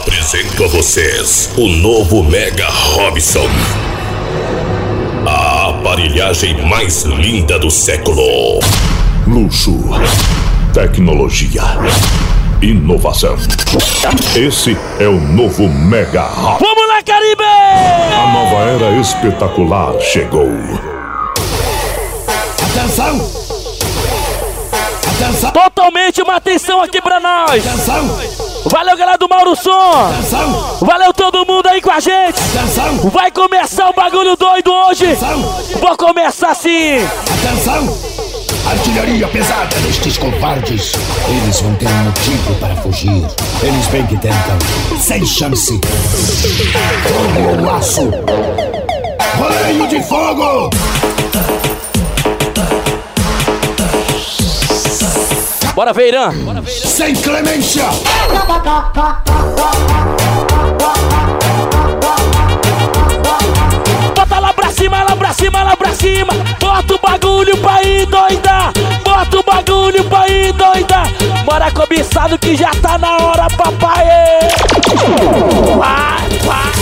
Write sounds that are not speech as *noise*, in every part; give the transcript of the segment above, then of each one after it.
Apresento a vocês o novo Mega Robson. A aparelhagem mais linda do século. Luxo, tecnologia, inovação. Esse é o novo Mega Robson. Vamos lá, Caribe! A nova era espetacular chegou. Atenção! Atenção! Totalmente uma atenção aqui pra nós! Atenção! Valeu, galera do Mauro Som! Valeu todo mundo aí com a gente! Vai começar o bagulho doido hoje! Vou começar assim! Atenção! Artilharia pesada destes covardes. Eles vão ter um motivo para fugir. Eles bem que tentam. Sem chance. Fogo ou aço. Roleio de fogo! Bora, Veirã! Sem clemência! Bota lá pra cima, lá pra cima, lá pra cima! Bota o bagulho pra ir doida! Bota o bagulho pra ir doida! Bora cobiçado que já tá na hora, papai! Vai, vai!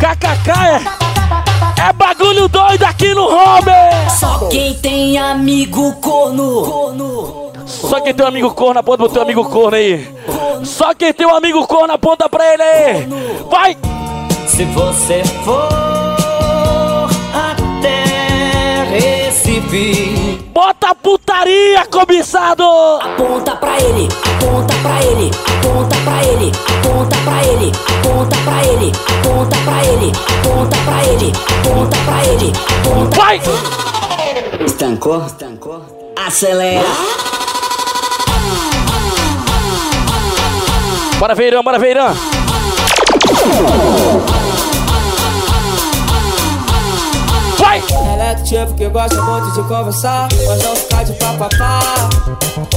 KKK é, é bagulho doido aqui no home! Só quem tem amigo corno. corno. Só quem tem um amigo corno, aponta pro teu amigo corno aí. Só quem tem um amigo corno, aponta pra ele aí. Vai! Se você for até Recife, Bota a putaria, cobiçado! aponta pra ele, aponta pra ele, aponta pra ele, aponta pra ele, aponta pra ele, aponta pra ele, aponta pra ele, aponta pra ele, aponta. Vai! Estancou? Estancou? Acelera! Bora, Veirão, bora, Veirão! Vai! Ela é do tipo que gosta muito de conversar, mas não ficar de papapá.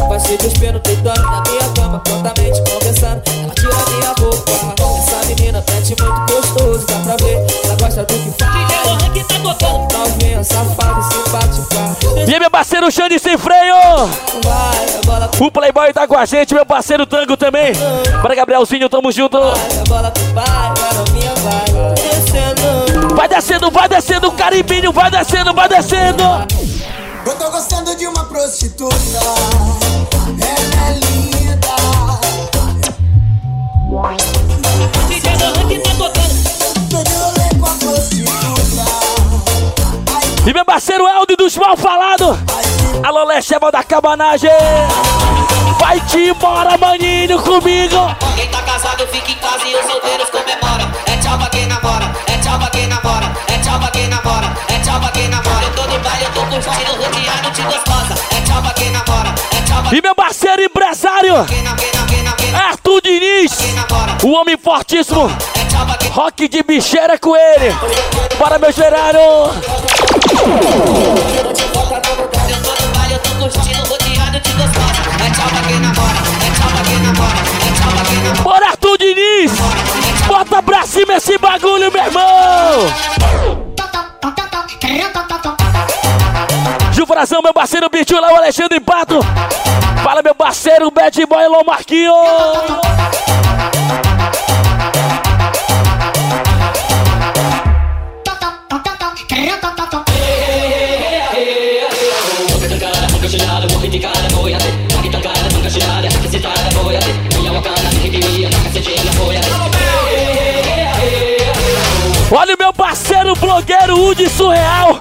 Vai se despindo, deitando na minha cama, prontamente conversando. Ela tira minha roupa. Essa menina mete muito gostoso, dá pra ver. Ela gosta do que faz. que tá tocando. Novinha, safada e simpática. E meu parceiro Xande sem freio! Vai, bola O Playboy tá com a gente, meu parceiro Tango também. Para Gabrielzinho, tamo junto. vai, a bola vai, a novinha vai. Descendo. Vai descendo, vai descendo, caribinho, vai descendo, vai descendo. Eu tô gostando de uma prostituta. Ela é linda. Tô de rolê com a prostituta. E meu parceiro Eldo dos Mal Falado. Alô, Lecheva da Cabanagem. Vai-te embora, maninho, comigo. Quem tá casado fica em casa e os solteiros comemoram. É tchau pra quem namora, namora, é tchau quem namora, é tchau quem namora. Eu tô baile, eu tô rodeado de gostosa, é tchau quem namora, é tchau. E meu parceiro empresário, Arthur Diniz, o homem fortíssimo, é rock de bicheira com ele. Para meu gerário. É é Bora, Arthur Diniz! Bota pra cima esse bagulho, meu irmão. Gilfrazão, meu parceiro Bitula, o Alexandre Pato. Fala, meu parceiro Bad Boy Lô Marquinho. Olha o meu parceiro blogueiro Udi Surreal.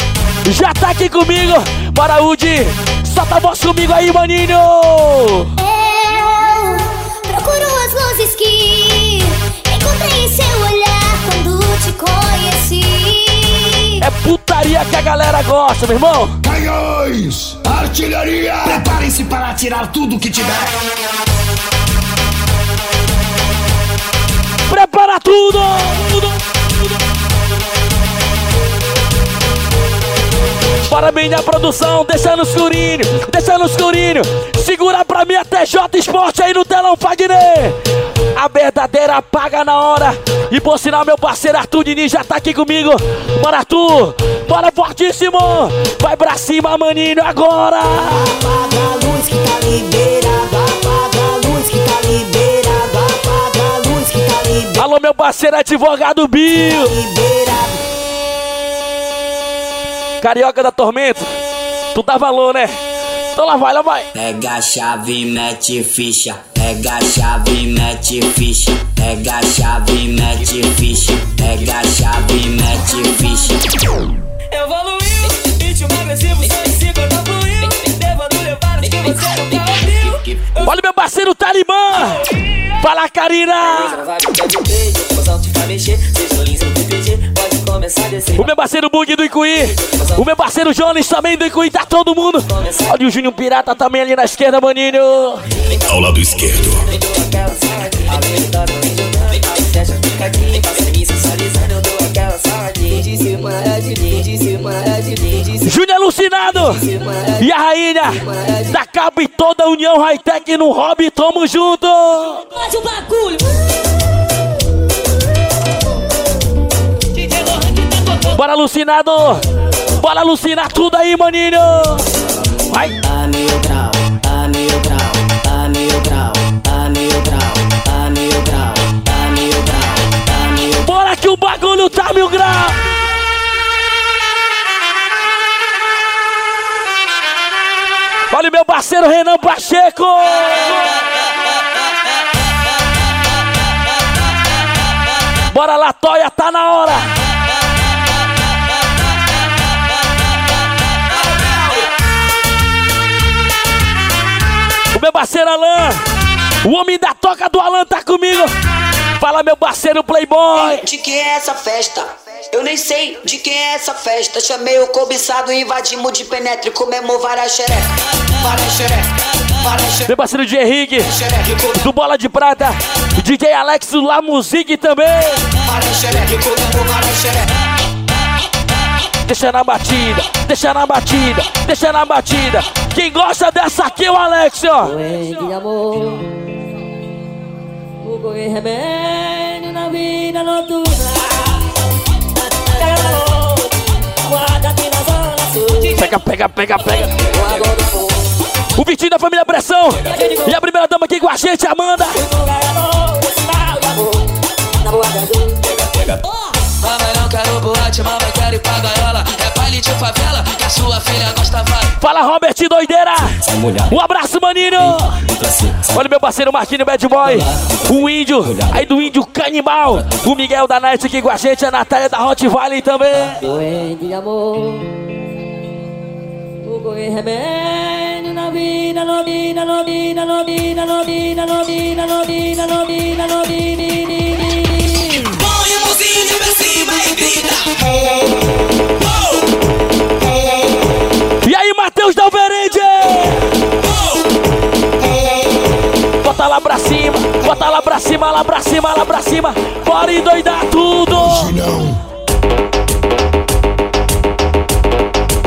Já tá aqui comigo. Bora, Udi. Solta a voz comigo aí, maninho. Eu procuro as luzes que encontrei em seu olhar quando te conheci. É putaria que a galera gosta, meu irmão. Canhões! Artilharia! Preparem-se para atirar tudo que tiver. Prepara tudo. tudo. Parabéns na produção, deixa no escurinho, deixa no escurinho. Segura pra mim a TJ Esporte aí no telão, Fagner. A verdadeira paga na hora. E por sinal, meu parceiro Arthur Diniz já tá aqui comigo. Bora, Arthur. Bora fortíssimo. Vai pra cima, maninho, agora. Apaga a luz que tá liberado. Apaga a luz que tá liberado. Apaga a luz que tá liberado. Alô, meu parceiro advogado Bill. Carioca da Tormento. Tu dá valor, né? Então lá vai, lá vai. Pega a chave, mete ficha. Pega a chave, mete ficha. Pega a chave, mete ficha. Pega a chave, mete ficha. Evoluiu, ritmo agressivo, só em cima tá fluiu. Levando levadas que você nunca ouviu. Olha meu parceiro Talibã. Fala, Karina. Vai ficar de mexer. O meu parceiro Bug do Icuí. O meu parceiro Jones também do Icuí. Tá todo mundo. Olha o Júnior Pirata também ali na esquerda, maninho. Ao lado esquerdo. Júnior alucinado e a rainha da Cabo e toda a União Hightech no Hobby, tamo junto! Pode o bagulho! Bora alucinado! Bora alucinar tudo aí, maninho! Vai! Tá neutral, tá neutral, tá neutral, tá neutral, tá neutral, tá neutral, tá neutral. Bora que o bagulho tá mil graus! Olha meu parceiro Renan Pacheco! Bora lá, Toia, tá na hora! Meu parceiro Alan, o homem da toca do Alan tá comigo. Fala, meu parceiro Playboy. De quem é essa festa? Eu nem sei de quem é essa festa. Chamei o cobiçado, invadimos de penetre, comemos várias xereca. Várias xereca, várias xereca. Meu parceiro de Henrique, do Bola de Prata, DJ Alex do La Musique também. Várias xereca, comemos várias xereca. Deixa na batida, deixa na batida, deixa na batida. Quem gosta dessa aqui é o Alex, ó. Doente de amor O boi remédio na vida noturna Pega, pega, pega, pega. O Vitinho da família Pressão. E a primeira dama aqui com a gente, Amanda. Mamãe não quero boate, mamãe quero ir pra gaiola É baile de favela, que a sua filha gosta vai Fala, Robert Doideira. Um abraço, maninho. Olha meu parceiro Marquinho Bad Boy. O índio, aí do índio Canibal. O Miguel da Night aqui com a gente. A Natália da Hot Valley também. Doente de amor remédio na vida na vida na vida na vida na vida na vida na vida na vida na vida Põe a mãozinha pra cima e grita. E aí, Matheus da Alverende. Bota lá pra cima, bota lá pra cima, lá pra cima, lá pra cima. Bora endoidar tudo.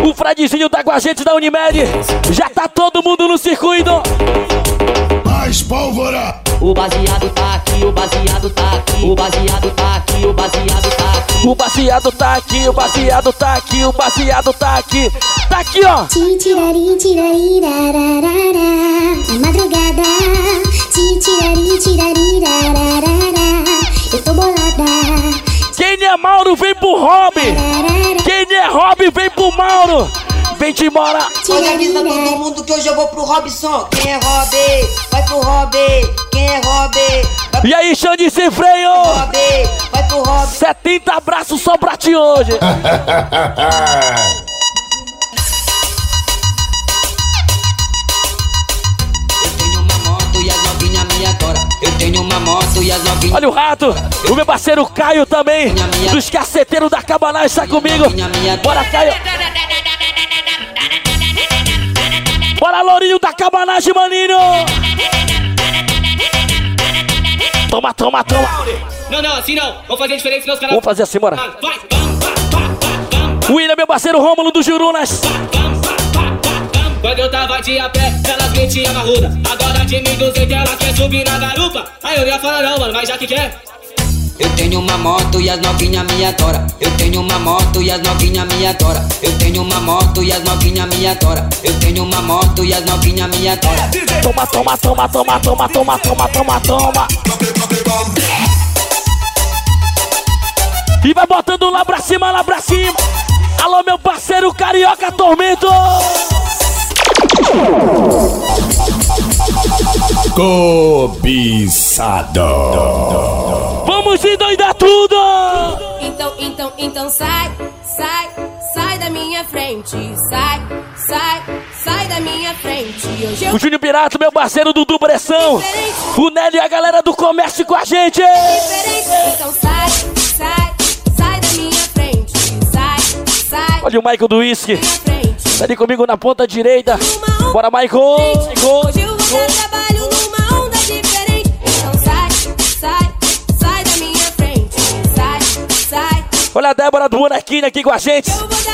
O Fredzinho tá com a gente da Unimed. Já tá todo mundo no circuito. Mais pólvora. O baseado tá aqui, o baseado tá aqui O baseado tá aqui, o baseado tá aqui O baseado tá aqui, o baseado tá aqui, o baseado tá aqui. Tá aqui, ó. Titirari, tirari, rararara. É madrugada. Titirari, tirari, rararara. Eu tô bolada. Quem é Mauro, vem pro Hobby. Rararara. Quem é Hobby, vem pro Mauro. Vem te embora. Olha, avisa todo mundo que hoje eu vou pro Robson. Quem é Rob? Vai pro Rob. Quem é Rob? E aí, Xande sem freio. Rob. Vai pro Rob. 70 abraços só pra ti hoje. E e Olha o rato, o meu parceiro Caio também, dos caceteiros da Cabanagem, está comigo. Bora, Caio. Bora, Lourinho da Cabanagem, maninho. Toma, toma, toma. Não, não, assim não Vamos fazer diferente, senão os caras Vamos fazer assim, bora. Vai William, meu parceiro Rômulo do Jurunas. Quando eu tava de a pé, elas metiam na ruda. Agora de mim dos ela quer subir na garupa. Aí eu ia falar não, mano, mas já que quer. Eu tenho uma moto e as novinha me adora. Eu tenho uma moto e as novinha me adora. Eu tenho uma moto e as novinha me adora. Eu tenho uma moto e as novinha me adora. Toma, toma, toma, toma, toma, toma, toma, toma, toma. E vai botando lá pra cima, lá pra cima. Alô, meu parceiro Carioca Tormento. Cobiçado. Vamos endoidar tudo. Então, então, então sai, sai, sai da minha frente. Sai, sai, sai da minha frente. Hoje eu O Júnior Pirato, meu parceiro Dudu Pressão. O Nelly e a galera do comércio com a gente. diferente. Então sai, sai, sai da minha frente. Sai, sai Olha o Michael do Whisky. Tá ali comigo na ponta direita. Bora, Michael. Hoje Michael. eu vou dar Olha a Débora do Bonequinho aqui com a gente.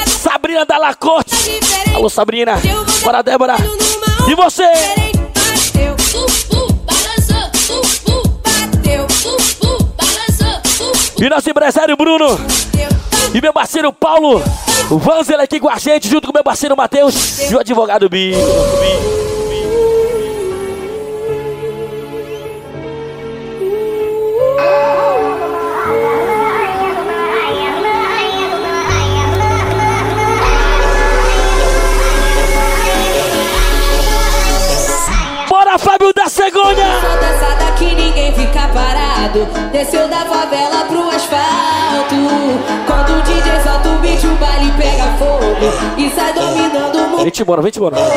Sabrina da Lacorte. Alô, Sabrina. Bora, Débora. E você? E nosso empresário Bruno. E meu parceiro Paulo. O Vanzel aqui com a gente, junto com meu parceiro Matheus. E o advogado Bi. Da Cegonha. Só dessa daqui ninguém fica parado. Desceu da favela pro asfalto. Quando o DJ solta o beat, o baile pega fogo. E sai dominando o mundo Vem-te embora, vem-te embora. todo.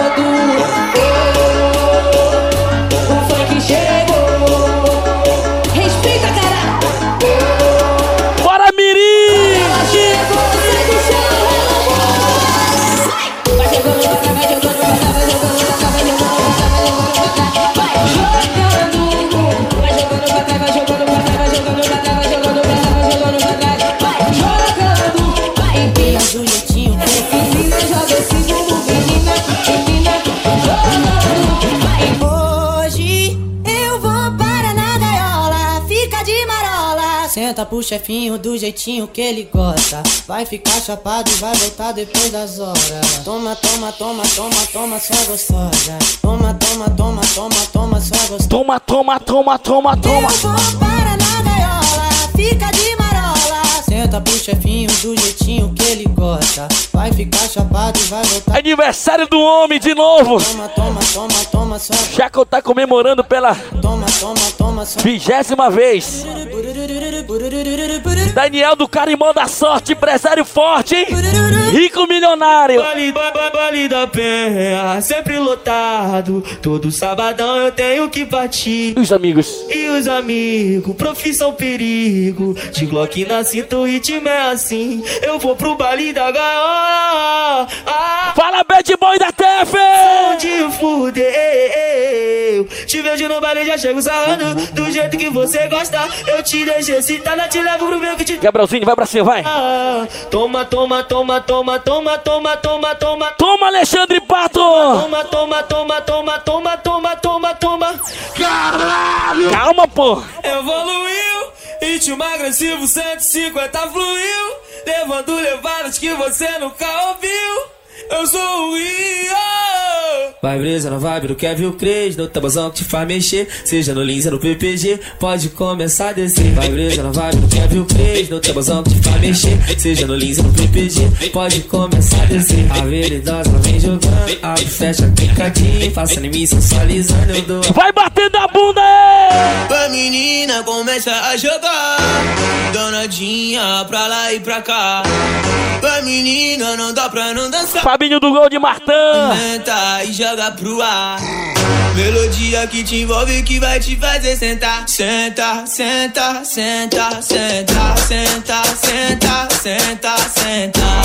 Senta pro chefinho do jeitinho que ele gosta. Vai ficar chapado e vai voltar depois das horas. Toma, toma, toma, toma, toma, sua gostosa. Toma, toma, toma, toma, toma, sua gostosa. Toma, toma, toma, toma, toma. Eu vou para na gaiola, fica de marola. Senta pro chefinho do jeitinho que ele gosta. Vai ficar chapado e vai voltar. Aniversário do homem de novo. Toma, toma, toma, toma, sua Chaco tá comemorando pela Toma, toma, toma, sua vigésima vez. Daniel do Carimão da Sorte, empresário forte, hein? Rico milionário. Vale da penha, sempre lotado. Todo sabadão eu tenho que partir. E os amigos? E os amigos, profissão perigo. De Glock na cinta, o ritmo é assim. Eu vou pro baile da gaiola. Ah, Fala, bad boy da TF! onde fudeu. Te vejo no baile, já chego sarrando. Do jeito que você gosta, eu te deixo excitada. Te levo pro meu que te. Gabrielzinho, vai pra cima, vai. Ah, Toma, toma, toma, toma, toma, toma, toma, toma. Toma, Alexandre Pato! Toma, toma, toma, toma, toma, toma, toma, toma. Calma, pô! Evoluiu, ritmo agressivo 150 fluiu, levando levadas que você nunca ouviu. Eu sou o Rio. Vai brisa na vibe do Kevin Cres, no tabuzão que te faz mexer, seja no Lins ou no PPG, pode começar a descer. Vai brisa na vibe do Kevin Cres, no tabuzão que te faz mexer, seja no Lins ou no PPG, pode começar a descer. A veridosa ela vem jogando, abre, fecha, picadinho, faça em mim sensualizando, eu dou. Vai batendo a bunda aí! A menina começa a jogar. Danadinha pra lá e pra cá. A menina não dá pra não dançar Fabinho do Gol de Martã! Senta e joga pro ar Melodia que te envolve que vai te fazer sentar Senta, senta, senta, senta Senta, senta, senta, senta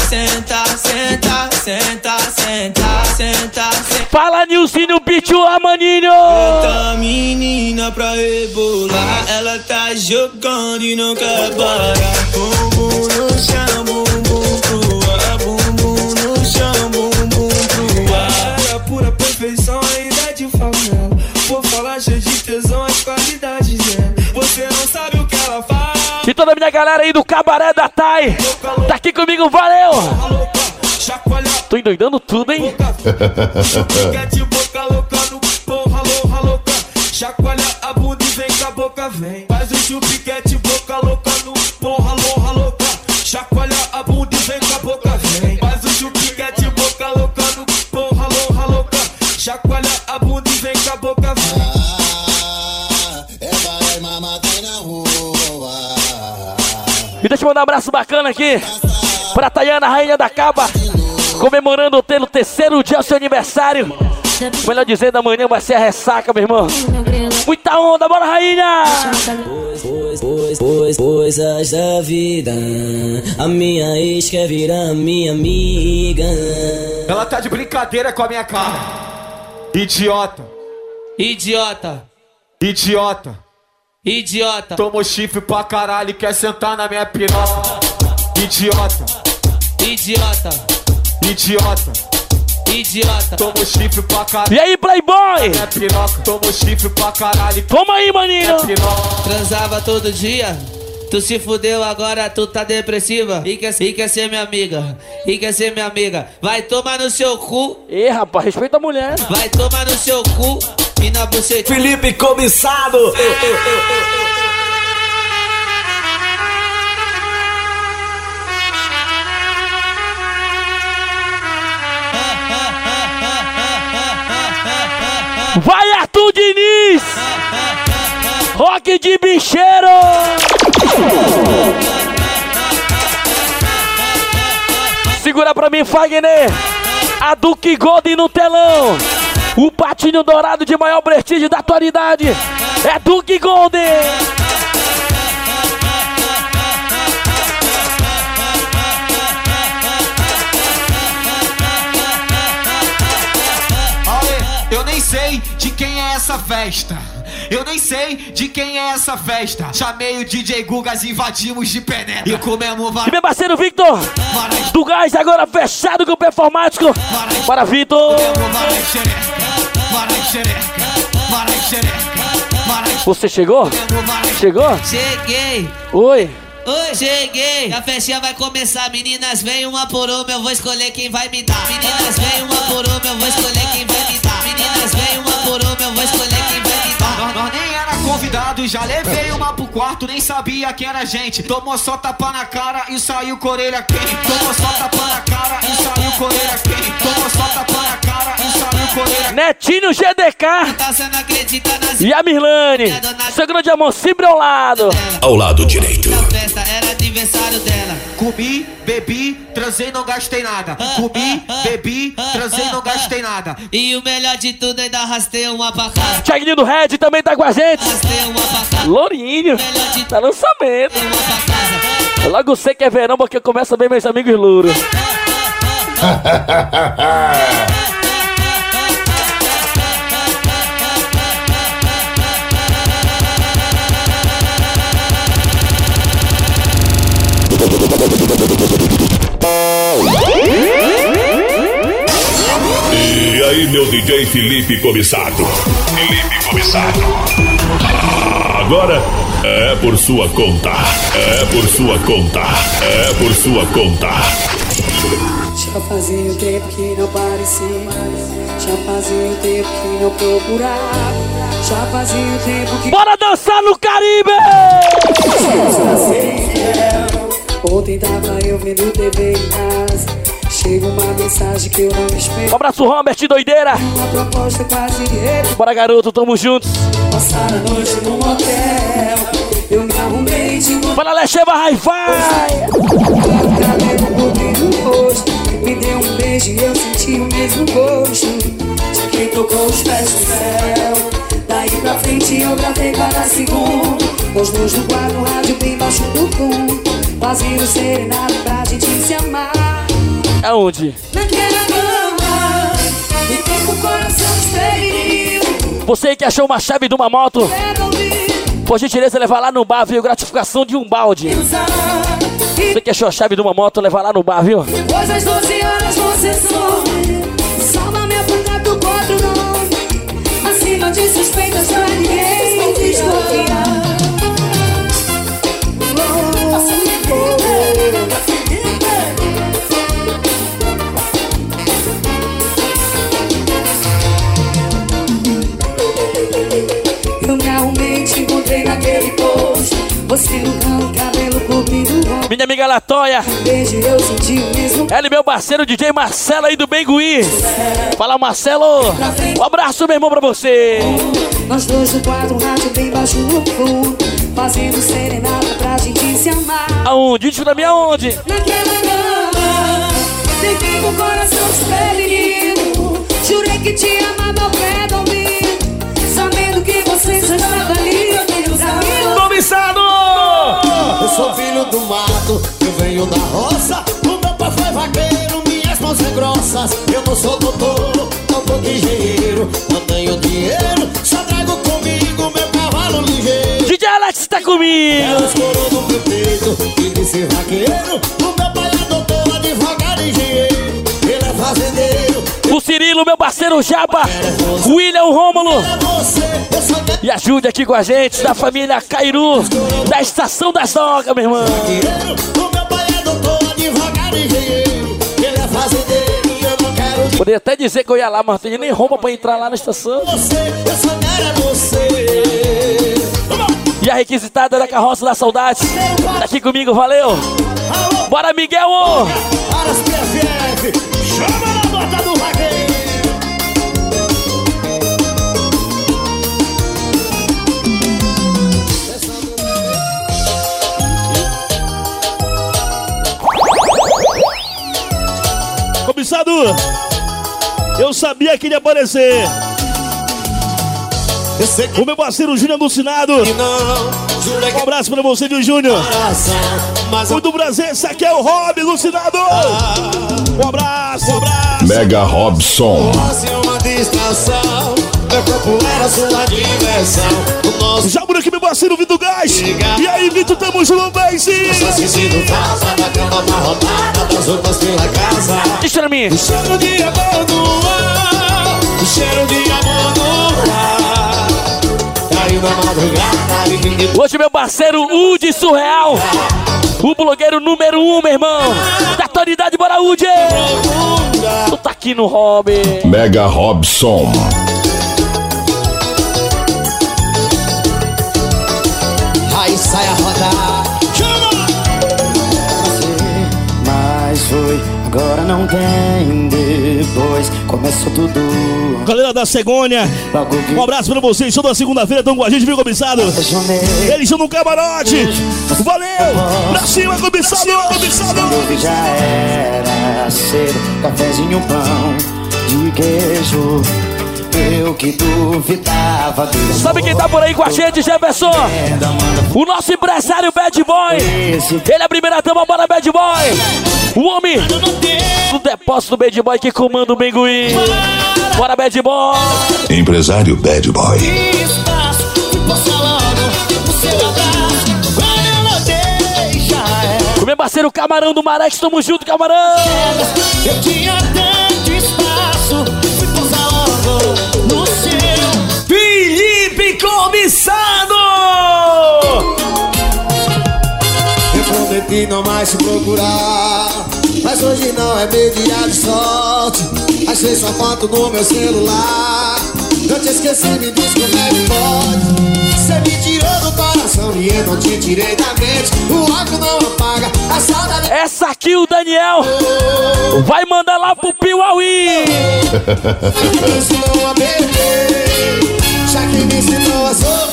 Senta, senta, senta, senta Senta, senta Fala, Nilcinho Pichu, a maninho! Tá menina pra rebolar, ela tá jogando e não quer parar. Bumbum no chão, bumbum pro ar, taxas de tesão, as qualidades, né? Você não sabe o que ela faz. E toda a minha galera aí do Cabaré da Thay. Tá aqui comigo, valeu! Tô endoidando tudo, hein? Fica de boca louca no porra, louca, louca. Chacoalha a bunda e vem com a boca, vem. Faz o chupiquete, é boca louca no porra, louca, louca. Chacoalha a bunda e vem com a boca, vem. Faz o chupiquete, é boca louca no porra, louca, louca. Chacoalha a bunda e vem com a boca, vem. E deixa eu mandar um abraço bacana aqui pra Tayana, rainha da Caba, comemorando o teu terceiro dia do seu aniversário. Melhor dizendo, amanhã vai ser a ressaca, meu irmão. Muita onda, bora, rainha! Pois, pois, coisas da vida. A minha ex quer virar minha amiga. Ela tá de brincadeira com a minha cara. Idiota, Idiota, idiota. Idiota. Tomou chifre pra caralho e quer sentar na minha piroca. Idiota, Idiota, idiota. idiota. Tomou chifre pra caralho. E aí, Playboy? Minha piroca, tomou chifre pra caralho. Toma aí, maninho! Transava todo dia. Tu se fudeu agora, tu tá depressiva. E quer, e quer ser minha amiga. E quer ser minha amiga. Vai tomar no seu cu. Ê, rapaz, respeita a mulher. Vai tomar no seu cu. E na buceta. Felipe Comissado. Vai, Arthur Diniz! Rock de bicheiro! Segura pra mim, Fagner! A Duque Golden no telão! O patinho dourado de maior prestígio da atualidade! É Duque Golden! Eu nem sei de quem é essa festa. Eu nem sei de quem é essa festa. Chamei o DJ Gugas, invadimos de penetra. E comemos E várias meu parceiro Victor! Do gás agora fechado com o performático! Para marai xereca, marai Você chegou? Chegou? Cheguei. Oi! Oi, cheguei. A festinha vai começar. Meninas, vem uma por uma, eu vou escolher quem vai me dar. Meninas, vem uma por uma, eu vou escolher quem vai me dar. Meninas, vem uma por uma, eu vou escolher Nós, nem era convidado, já levei uma pro quarto, nem sabia quem era gente. Tomou só tapa na cara e saiu com a orelha quente. Tomou só tapa na cara e saiu com a orelha quente. Tomou só tapa na cara e saiu com a orelha Netinho GDK! E a Mirlane! Seu grande amor sempre ao lado! Ao lado direito. Aniversário dela. Comi, bebi, transei, não gastei nada. Comi, bebi, transei, não gastei nada. E o melhor de tudo, ainda arrastei uma pra casa. Thiaguinho do Red também tá com a gente! Lourinho! Melhor de Tá lançamento! Logo sei que é verão porque começa bem meus amigos louros. *laughs* E aí, meu DJ Felipe Comissado? Felipe Comissado. Agora é por sua conta. É por sua conta. É por sua conta. Já fazia um tempo que não parecia, já fazia um tempo que não procurava, já fazia um tempo que Bora dançar no Caribe! Ontem tava eu vendo TV em casa, chega uma mensagem que eu não Um espero, abraço, Robert, doideira! uma proposta quase erro, Bora, garoto, tamo juntos! passar a noite num hotel, eu me arrumei de novo, Bora, Lecheva Hi-Fi! cabelo cobrindo o rosto, me deu um beijo e eu senti o mesmo gosto, de quem tocou os pés no céu, daí pra frente eu gravei cada segundo, os meus no quadro, rádio bem baixo do fundo, fazendo serenado pra gente se amar. Aonde? Naquela cama, e tem o coração estéril. Você que achou uma chave de uma moto, ouvir, por gentileza, levar lá no bar, viu? Gratificação de um balde. Você que achou a chave de uma moto, levar lá no bar, viu? Depois das 12 horas você some. Salva minha pancada do quadro não. Acima de suspeitas pra ninguém desconfiar. Você no carro, cabelo comprido. Minha amiga Latoya. Beijo, eu senti o mesmo. Ela e meu parceiro DJ Marcelo aí do Bengui. Fala, Marcelo. Um abraço, meu irmão, pra você. Nós dois no quarto, um rádio bem baixo no fundo. Fazendo serenata pra gente se amar. Aonde? Isso pra mim aonde? Naquela cama, deitei com o coração menino. Jurei que te amava ao pé do sou filho do mato, eu venho da roça. O meu pai foi vaqueiro, minhas mãos são grossas. Eu não sou doutor, não sou engenheiro. Não tenho dinheiro, só trago comigo meu cavalo ligeiro. DJ Alex tá comigo. Ela escorou no meu peito e disse vaqueiro. O meu pai O Cirilo, meu parceiro Japa. William Rômulo. E ajude aqui com a gente, da família Cairu, da Estação da Soca, meu irmão. Poderia até dizer que eu ia lá, mas não nem roupa pra entrar lá na estação. E a requisitada da carroça da saudade. Tá aqui comigo, valeu. Bora, Miguel! Chama Eu sabia que ele ia aparecer. O meu parceiro Júnior alucinado. Um abraço pra você, viu, Júnior? O do Brasil, esse aqui é o Rob alucinado. Um abraço, um abraço. Mega Robson. Meu corpo era sua diversão. O nosso Já por aqui, meu parceiro Vitor Gás. E aí, Vitor, tamo junto, sim. só sentido falsa da cama amarrotada das roupas pela casa. Deixa pra mim. O cheiro de amor no ar, o cheiro de amor no ar. Caiu na madrugada, Hoje, meu parceiro Udi Surreal. O blogueiro número um, meu irmão. Da atualidade, bora, Udi. Tu tá aqui no hobby. Mega Robson. Aí sai a rodar. Mas foi, agora não tem depois. Começou tudo. Galera da Segônia, um abraço pra vocês. Toda segunda-feira estão com a gente, viu, comissário? Eles estão no camarote. Valeu! Pra cima, comissário! Comissário! Quando já era cedo, cafezinho, pão de queijo. Eu que duvidava do Sabe quem tá por aí com a gente, Jefferson? O nosso empresário Bad Boy. Ele é a primeira dama, bora Bad Boy. O homem do depósito do Bad Boy que comanda o Bengui. Bora Bad Boy. Empresário Bad Boy. O meu parceiro Camarão do Marex, tamo junto, Camarão. Eu tinha tanto espaço, seu. Felipe! Eu prometi não mais te procurar, mas hoje não é meu dia de sorte. Achei sua foto no meu celular. Eu te esqueci, me diz como é que pode. Você me tirou do coração e eu não te tirei da mente. O álcool não apaga a saudade. Essa aqui o Daniel vai mandar lá pro Piauí. já que me ensinou a sofrer.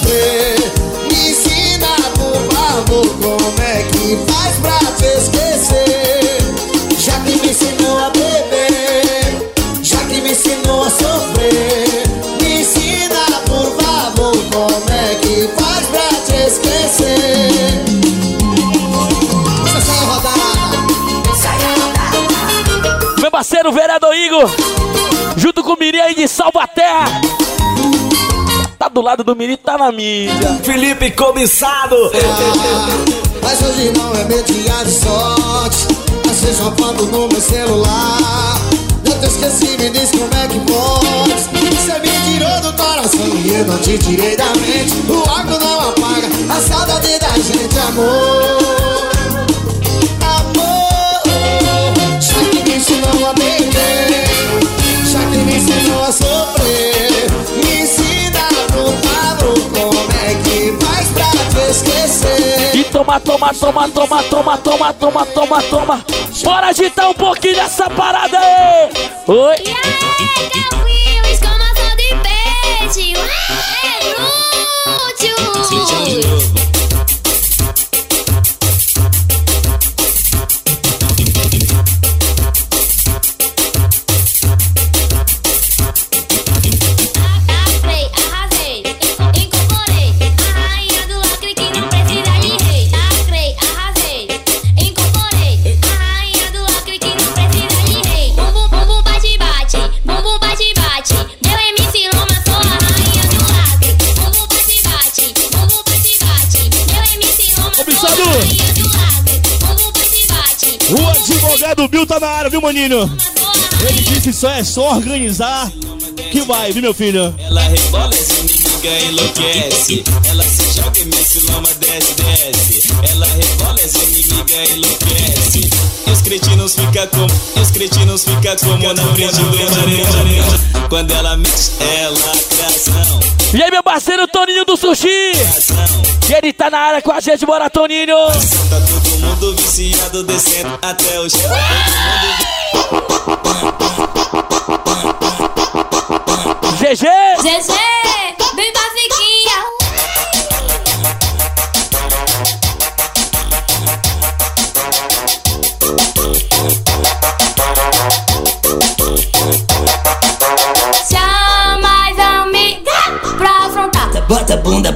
Parceiro vereador Igor, junto com o Miri aí de Salvaterra. Tá do lado do Miri, tá na mídia. Felipe Comissado. Mas hoje não é meu dia de sorte Achei foto no meu celular Eu te esqueci, me diz como é que pode Você me tirou do coração e eu não te tirei da mente O álcool não apaga a saudade da gente, amor Amor ensinou Já que me ensinou a sofrer Me ensina pro Pablo como é que faz pra te esquecer? E toma, toma, toma, toma, toma, toma, toma, toma, toma. Bora agitar um pouquinho essa parada aí. Oi. Advogado Bill tá na área, viu, maninho? Ele disse só é só organizar que vai, viu, meu filho? Ela rebola, essa inimiga enlouquece. Ela se joga e Messi Lama desce, desce. Ela rebola, essa inimiga enlouquece. E os cretinos ficam como, e os cretinos ficam como na frente do. Quando ela mexe, é lacração. E aí, meu parceiro Toninho do Sushi. E ele tá na área com a gente, bora, Toninho. Tá todo mundo viciado descendo até o chão. GG! GG,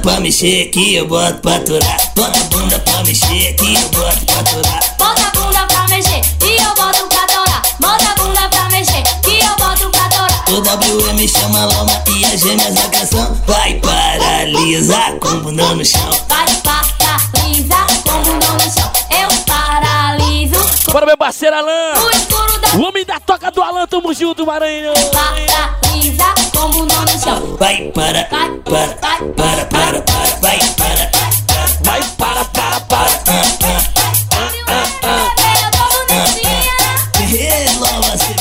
pra mexer aqui, eu boto pra aturar. Bota a bunda pra mexer aqui, eu boto pra aturar. Bota a bunda pra mexer e eu boto pra torar. Bota a bunda pra mexer e eu boto pra torar. O WM chama Loma e as gêmeas a canção. Vai paralisar com bunda no chão. Vai paralisar com bunda no chão. Eu paraliso Bora, meu parceiro Alan. o escuro da O homem da toca do Alan, tamo junto, Maranhão. Paralisa com chão. Vai para, para, para, para, para, para, vai para. Vai para, para, para. Ê, Loma, cê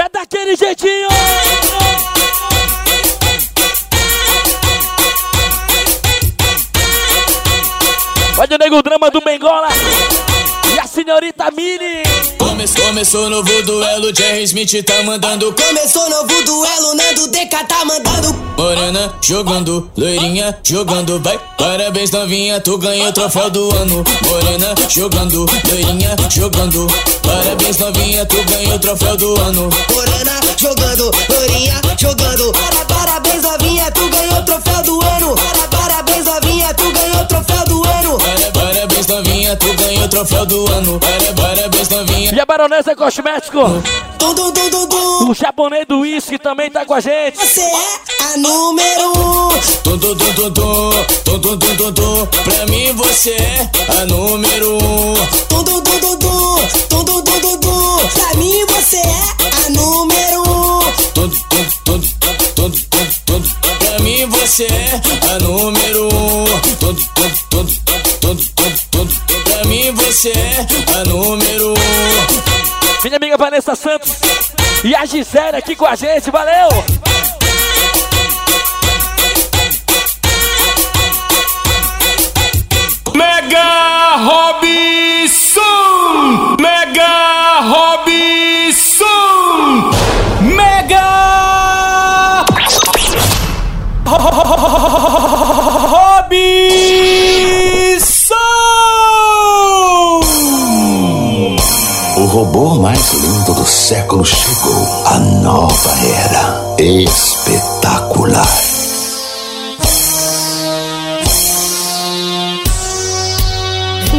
É daquele jeitinho. Olha o nego drama do Bengola. E a senhorita Mini. Começou, começou novo duelo, Jerry Smith tá mandando. Começou novo duelo, Nando DK tá mandando. Morena jogando, loirinha jogando, vai. Parabéns, novinha, tu ganhou o troféu do ano. Morena jogando, loirinha jogando. Parabéns, novinha, tu ganhou o troféu do ano. Morena jogando, loirinha jogando. Para, parabéns, novinha, tu ganhou o troféu do ano. Para, Parabéns novinha, tu ganhou o troféu do ano. Parabéns novinha, tu ganhou o troféu do ano. Parabéns novinha. E a Baronesa Cosmético. Du, du, du, o japonês do uísque também tá com a gente. Você é a número um. Pra mim você é a número um. Pra mim você é a número um você é a número um. Tum, tum, tum, tum, tum, tum. Pra mim você é a número um. Minha amiga Vanessa Santos. E a Gisele aqui com a gente, valeu! Mega Robson! Robô mais lindo do século chegou. A nova era. Espetacular.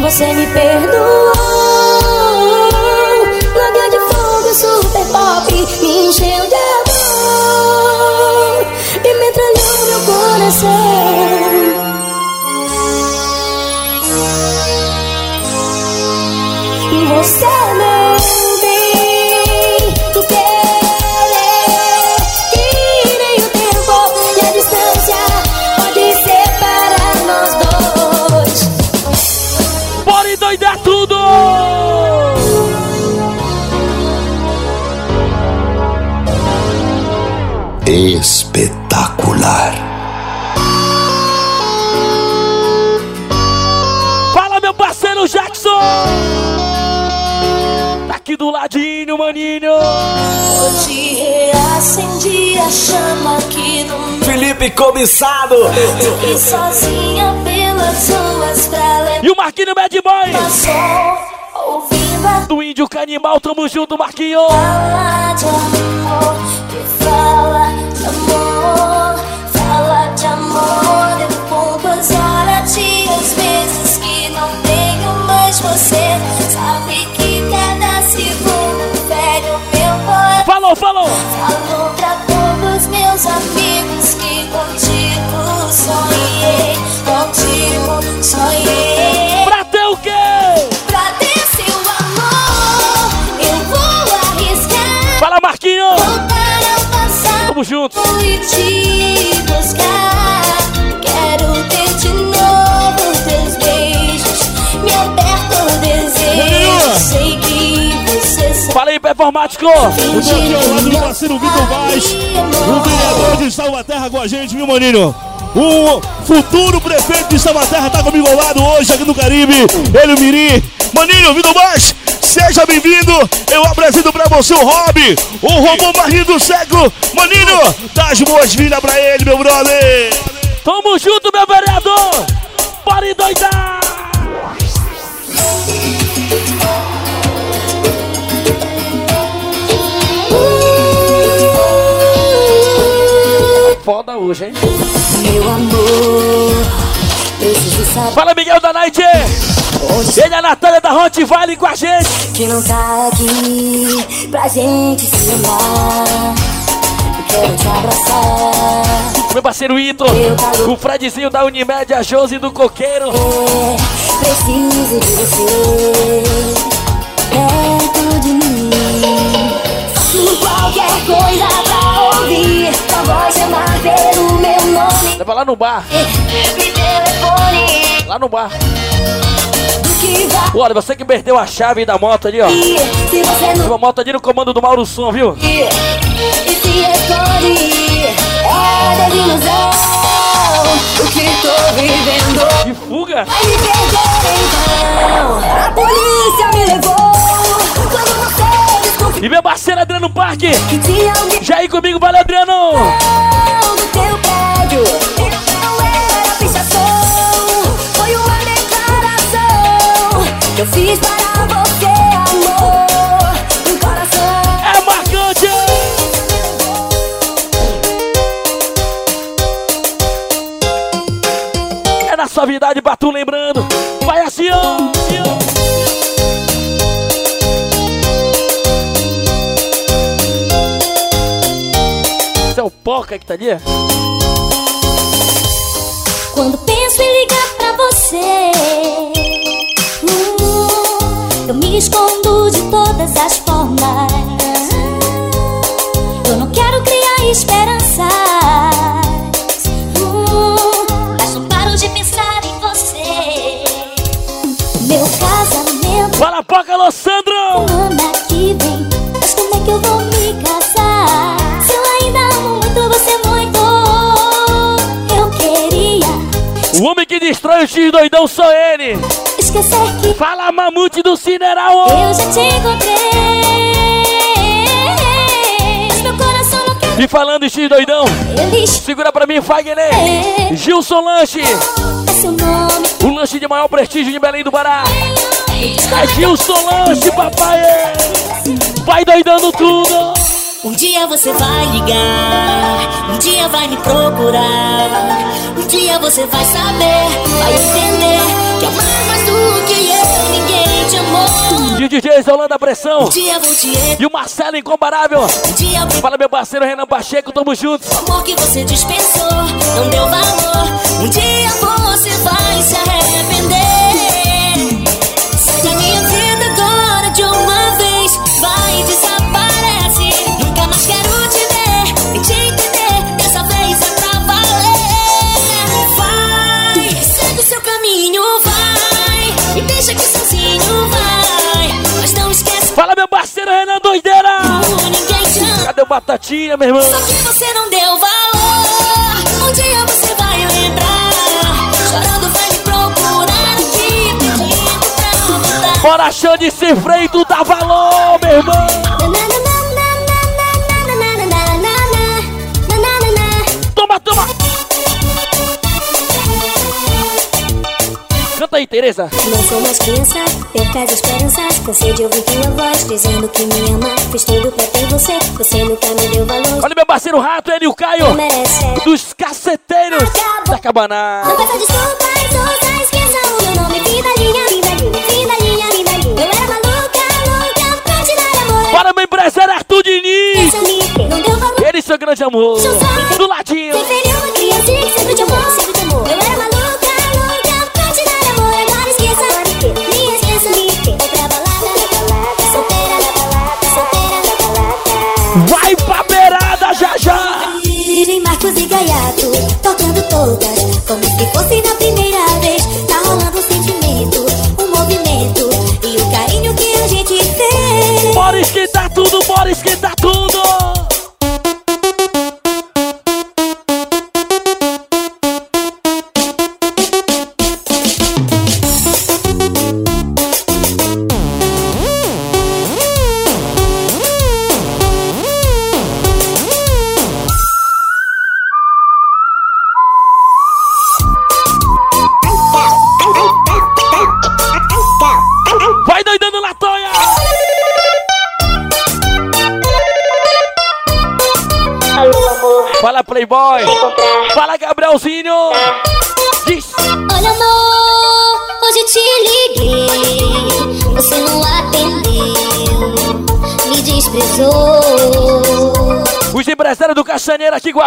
Você me perdoou Laga de fogo super pop Me encheu de amor E metralhou meu coração Você não maninho. Hoje reacendi a chama aqui no meu Felipe Cobiçado. E sozinha pelas ruas pra levar E o Marquinho Bad Boy. som Ouvindo a Do índio canibal, tamo junto, Marquinho. fala de amor Falou, falou. Falo pra todos meus amigos que contigo sonhei, contigo sonhei. Pra ter o quê? Pra ter seu amor, eu vou arriscar. Fala, Marquinho. Voltar ao passado Tamo junto. e te buscar. Fala aí, performático. Eu tô aqui ao lado do parceiro Vitor Vaz, o vereador de Salvaterra com a gente, viu, maninho? O futuro prefeito de Salvaterra tá comigo ao lado hoje aqui no Caribe, ele, o Miri. Maninho, Vitor Vaz, seja bem-vindo. Eu apresento pra você o Rob, o robô marinho do século. Maninho, dá as boas-vindas pra ele, meu brother. Tamo junto, meu vereador. Bora endoidar. Foda hoje, hein? Meu amor, preciso saber Fala, Miguel da Night. Ele é a Natália da Hot Vale com a gente. que não tá aqui pra gente se amar. Quero te abraçar. Meu parceiro Ito. O Fredzinho da Unimed, a Josi do Coqueiro. Preciso de você perto de mim. Faço qualquer coisa pra voz chamar pelo meu nome. Leva lá no bar. Me telefone. Lá no bar. Olha, você que perdeu a chave da moto ali, ó. não uma moto ali no comando do Mauro Som, viu? E se É desilusão O que tô vivendo De fuga? Vai me perder então A polícia me levou Quando você E meu parceiro Adriano Parque. Já aí comigo, valeu, Adriano. era É marcante. É na suavidade pra tu lembrando. Vai assim, ó. Assim, ó. Esse é o Poca que tá ali? Quando penso em ligar pra você, hum, eu me escondo de todas as formas. Eu não quero criar esperanças, hum, mas não paro de pensar em você. Meu casamento Fala, Poca, Alô, Sandro. semana que vem, mas como é que eu vou destrói o X doidão sou ele. esquecer que Fala, mamute do Cineral. Eu já te encontrei. Mas meu coração não quer E falando em X doidão, Eles segura pra mim, Fagner. Gilson Lanche, é seu nome. o lanche de maior prestígio de Belém do Pará. É Gilson Lanche, papai. Vai doidando tudo. Um dia você vai ligar, um dia vai me procurar. Um dia você vai saber, vai entender que amar mais do que eu, ninguém te amou. DJ Holanda Pressão. Um dia vou te E o Marcelo Incomparável. Um dia Fala, meu parceiro Renan Pacheco, tamo juntos. O amor que você dispensou não deu valor. Um dia você vai se arrepender. Batatinha, meu irmão? Só que você não deu valor. Um dia você vai lembrar. Chorando vai me procurar aqui pedindo pra voltar. Bora, Xande, sem freio, tu dá valor, meu irmão. Tereza. Não sou mais criança, perca as esperanças. Cansei de ouvir tua voz dizendo que me ama. Fiz tudo pra ter você, você nunca me deu valor. Olha meu parceiro Rato, ele e o Caio. Merece. Dos caceteiros da Cabaná. Não peça desculpas, ouça, esqueça o meu nome. Fidalinha, fidalinha, fidalinha, fidalinha. Eu era maluca, louca pra te dar amor. Bora, meu empresário Arthur Diniz. Não deu valor. Ele seu grande amor. Do ladinho. Sem feriu uma criancinha que sempre te amou, tocando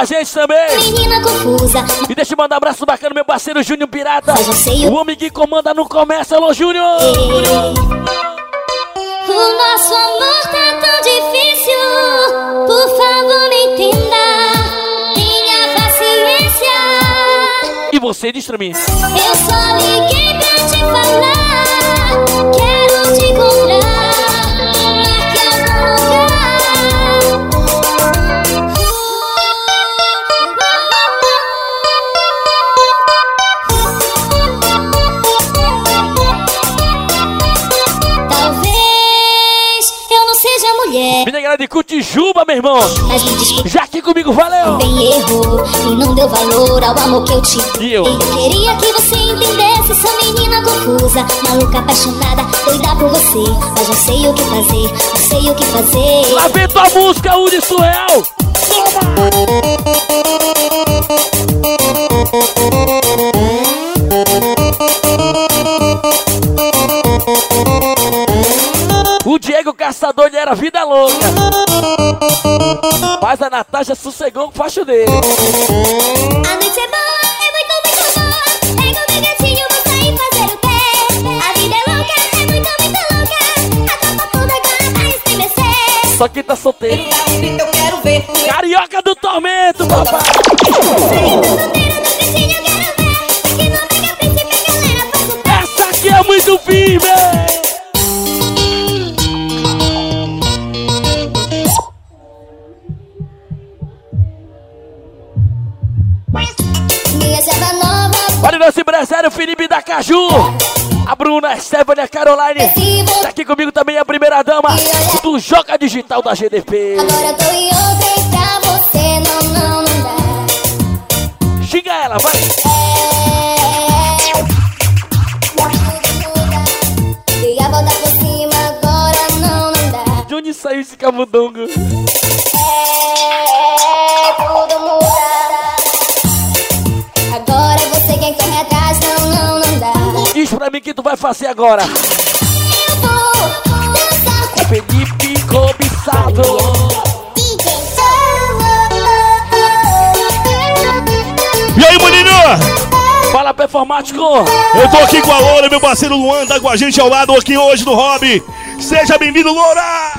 a gente também. E deixa eu mandar um abraço bacana meu parceiro Júnior Pirata. O- homem que comanda no comércio, alô Júnior. o nosso amor tá tão difícil. Por favor, me entenda. Tenha paciência. E você diz pra mim. Eu só liguei pra te falar. Quero Cutijuba, meu irmão. Já aqui comigo, valeu. Também errou e não deu valor ao amor que eu te E eu? dei. queria que você entendesse, sou menina confusa, maluca, apaixonada, doida por você. Mas não sei o que fazer, não sei o que fazer. Lá vem tua música, Udi Surreal. O Caçador ele era vida louca. Mas a Natasha sossegou o facho dele. A noite é boa, é muito, muito boa. Pega o meu gatinho, vou sair fazer o quê? A vida é louca, é muito, muito louca. A topa toda agora vai estremecer. Só quem tá solteiro. Eu quero ver. Carioca do Tormento, papai. Essa aqui é muito firme. Empresário Felipe da Caju. A Bruna, a Stephanie, a Caroline. Tá aqui comigo também a primeira dama do Joga Digital da GDP. agora tô em outra e pra você não, não, não dá. Xinga ela, vai. E a volta por cima agora não, não dá. De onde saiu esse camundongo? É, mim o que tu vai fazer agora. Eu vou dançar Felipe cobiçado. E aí, maninho? Fala, performático. Eu tô aqui com a Loura, meu parceiro Luan, tá com a gente ao lado aqui hoje no Hobby. Seja bem-vindo, Loura!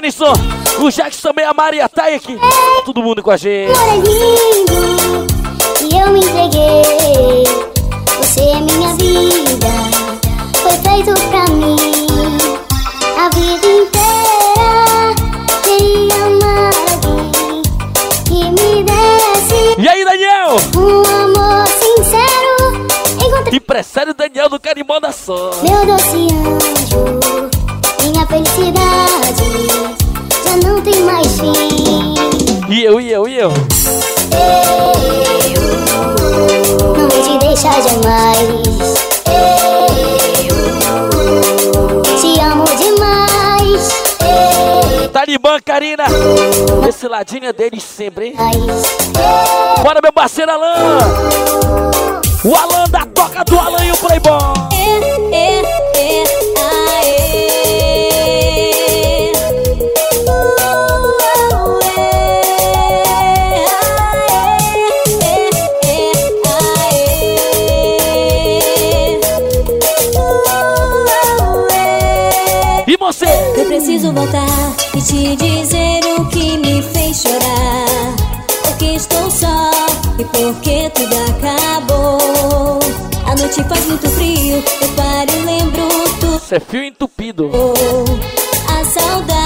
Thay, o Jackson também, a Maria Thay aqui. Todo mundo com a gente. Amor é lindo e eu me entreguei. Você é minha vida, foi feito pra mim. A vida inteira queria amar alguém que me desse E aí, Daniel? um amor sincero. Encontrei Empresário Daniel do Carimbó da Só. meu doce anjo, minha felicidade fim. E eu, e eu, e eu. Não vou te deixar jamais. Te amo demais. Talibã, Karina. Esse ladinho é deles sempre, hein? Bora, meu parceiro Alan. O Alan da toca do Alan e o Playboy. Voltar e te dizer o que me fez chorar. Porque estou só e porque tudo acabou. A noite faz muito frio, eu paro e lembro tudo. Isso é fio entupido. A saudade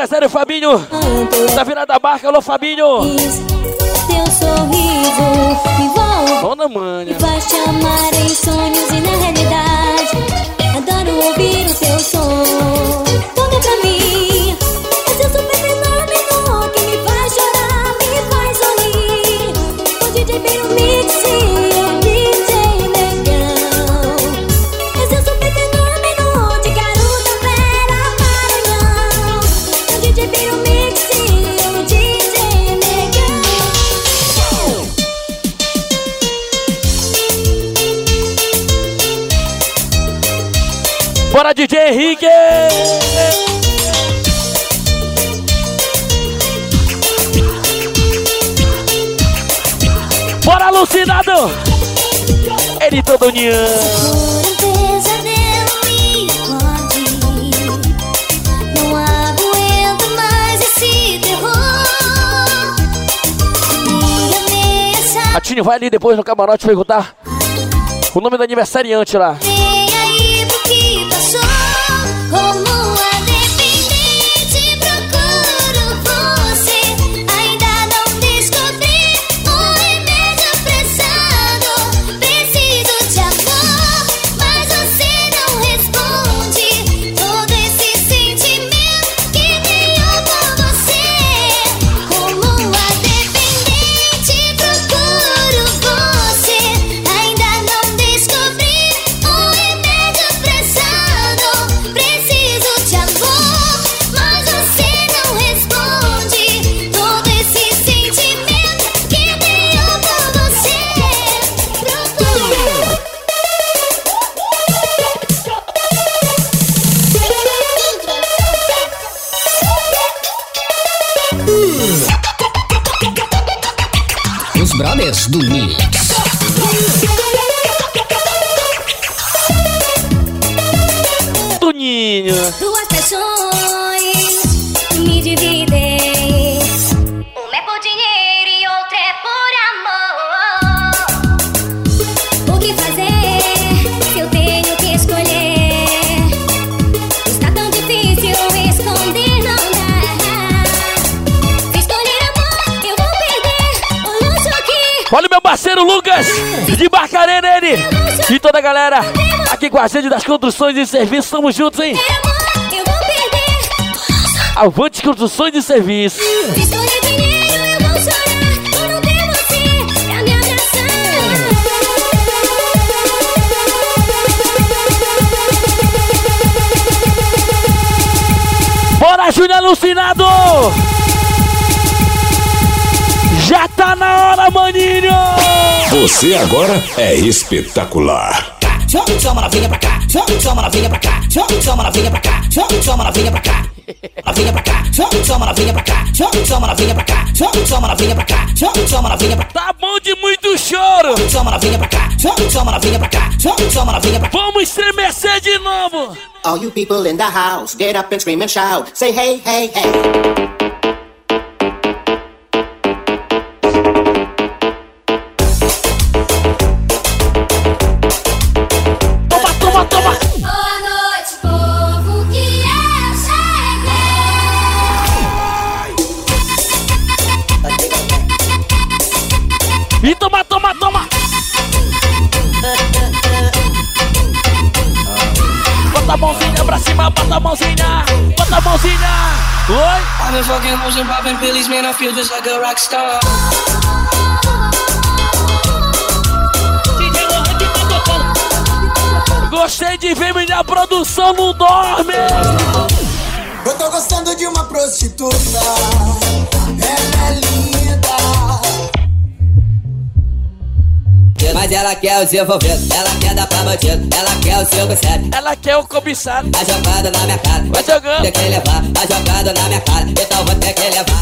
empresário Fabinho. Da virada da barca, alô Fabinho. teu sorriso me envolve. Dona Mania. Faz te amar em sonhos e na realidade. Adoro ouvir o teu som. Toca pra mim. Bora, DJ Henrique. Bora, alucinado. Ele todo A Tini vai ali depois no camarote perguntar o nome do aniversariante lá. Do Mix. Lucas de Barcarena, ele. E toda a galera aqui com a gente das construções e serviços. Tamo juntos, hein? Avante Construções e Serviços. Se escolher dinheiro, Já tá na hora, maninho! Você agora é espetacular. Chama, chama novinha pra cá, chama, chama novinha pra cá, chama, chama novinha pra cá, chama, chama novinha pra cá. novinha pra cá, chama, chama novinha pra cá, chama, chama novinha pra cá, chama, chama novinha pra cá, chama, chama novinha pra cá. Tá bom de muito choro. Chama pra cá, chama, pra cá, chama, pra cá. Vamos estremecer de novo. All you people in the house, get up and scream and shout. Say hey, hey, hey. Cima, bota a mãozinha. Bota a mãozinha. Oi. I've been fucking hoes and popping pillies, man, I feel just like a rock star. Gostei de ver minha produção não dorme. Eu tô gostando de uma prostituta. Mas ela quer o seu envolvido, ela quer dar pra bandido, ela quer o seu gostado. Ela quer o cobiçado. Tá jogando na minha cara, vai jogando. Tem que levar, tá jogando na minha cara, então vou ter que levar.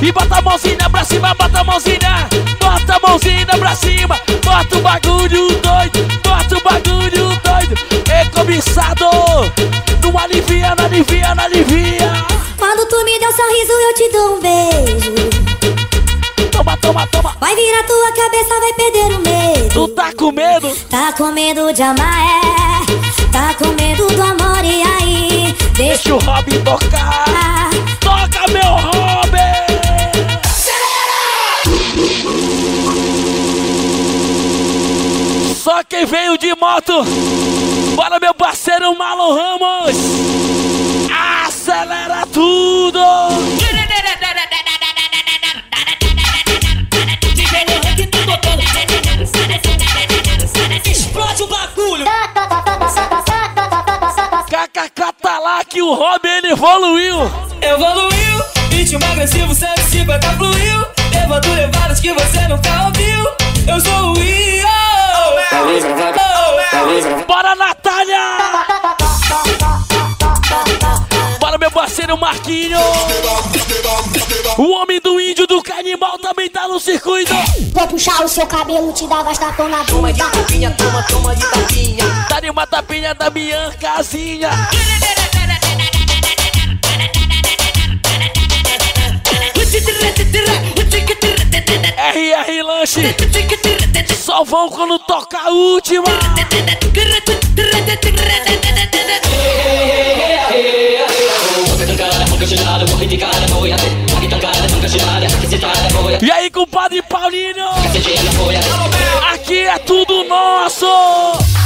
E bota a mãozinha pra cima, bota a mãozinha. Bota a mãozinha pra cima. Bota o bagulho doido. Bota o bagulho doido. É cobiçado. Não alivia, não alivia, não alivia. Quando tu me der um sorriso, eu te dou um beijo. Toma, toma, toma. Vai virar tua cabeça, vai perder o medo. Tu tá com medo? Tá com medo de amar, é. Tá com medo do amor, e aí? Deixa o Robin tocar. Toca, meu Robin. Só quem veio de moto. Bora, meu parceiro Marlon Ramos. Acelera tudo. Explode o bagulho. KKK tá lá que o Robin ele evoluiu. Evoluiu, ritmo agressivo 150 fluiu. Levando levadas que você nunca ouviu. Eu sou o Rio. Bora, Natália! Bora, meu parceiro Marquinho! O homem do índio do canibal também tá no circuito! Vou puxar o seu cabelo, te dar gastapão na bunda. tapinha, toma, toma de tapinha. Dá-lhe uma tapinha da minha casinha! RR Lanche! Só vão quando toca a última! E compadre Paulinho? Aqui é tudo nosso!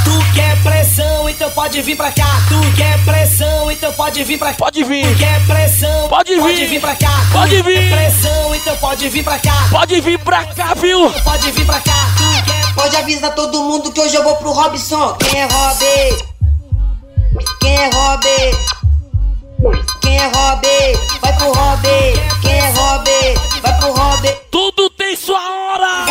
Tu quer pressão, então pode vir pra cá. Tu quer pressão, então pode vir pra cá. Pode vir. Tu quer pressão, Pode vir. Pode vir pra cá. Pode Tu vir. Quer pressão, então pode vir pra cá. Pode vir pra cá, viu? Pode vir pra cá. Tu quer Pode avisar todo mundo que hoje eu vou pro Robson. Quem é Rob? Quem é Rob? Quem é Rob? Vai pro Rob. Quem é Rob? Vai pro Rob. Tudo tem sua hora!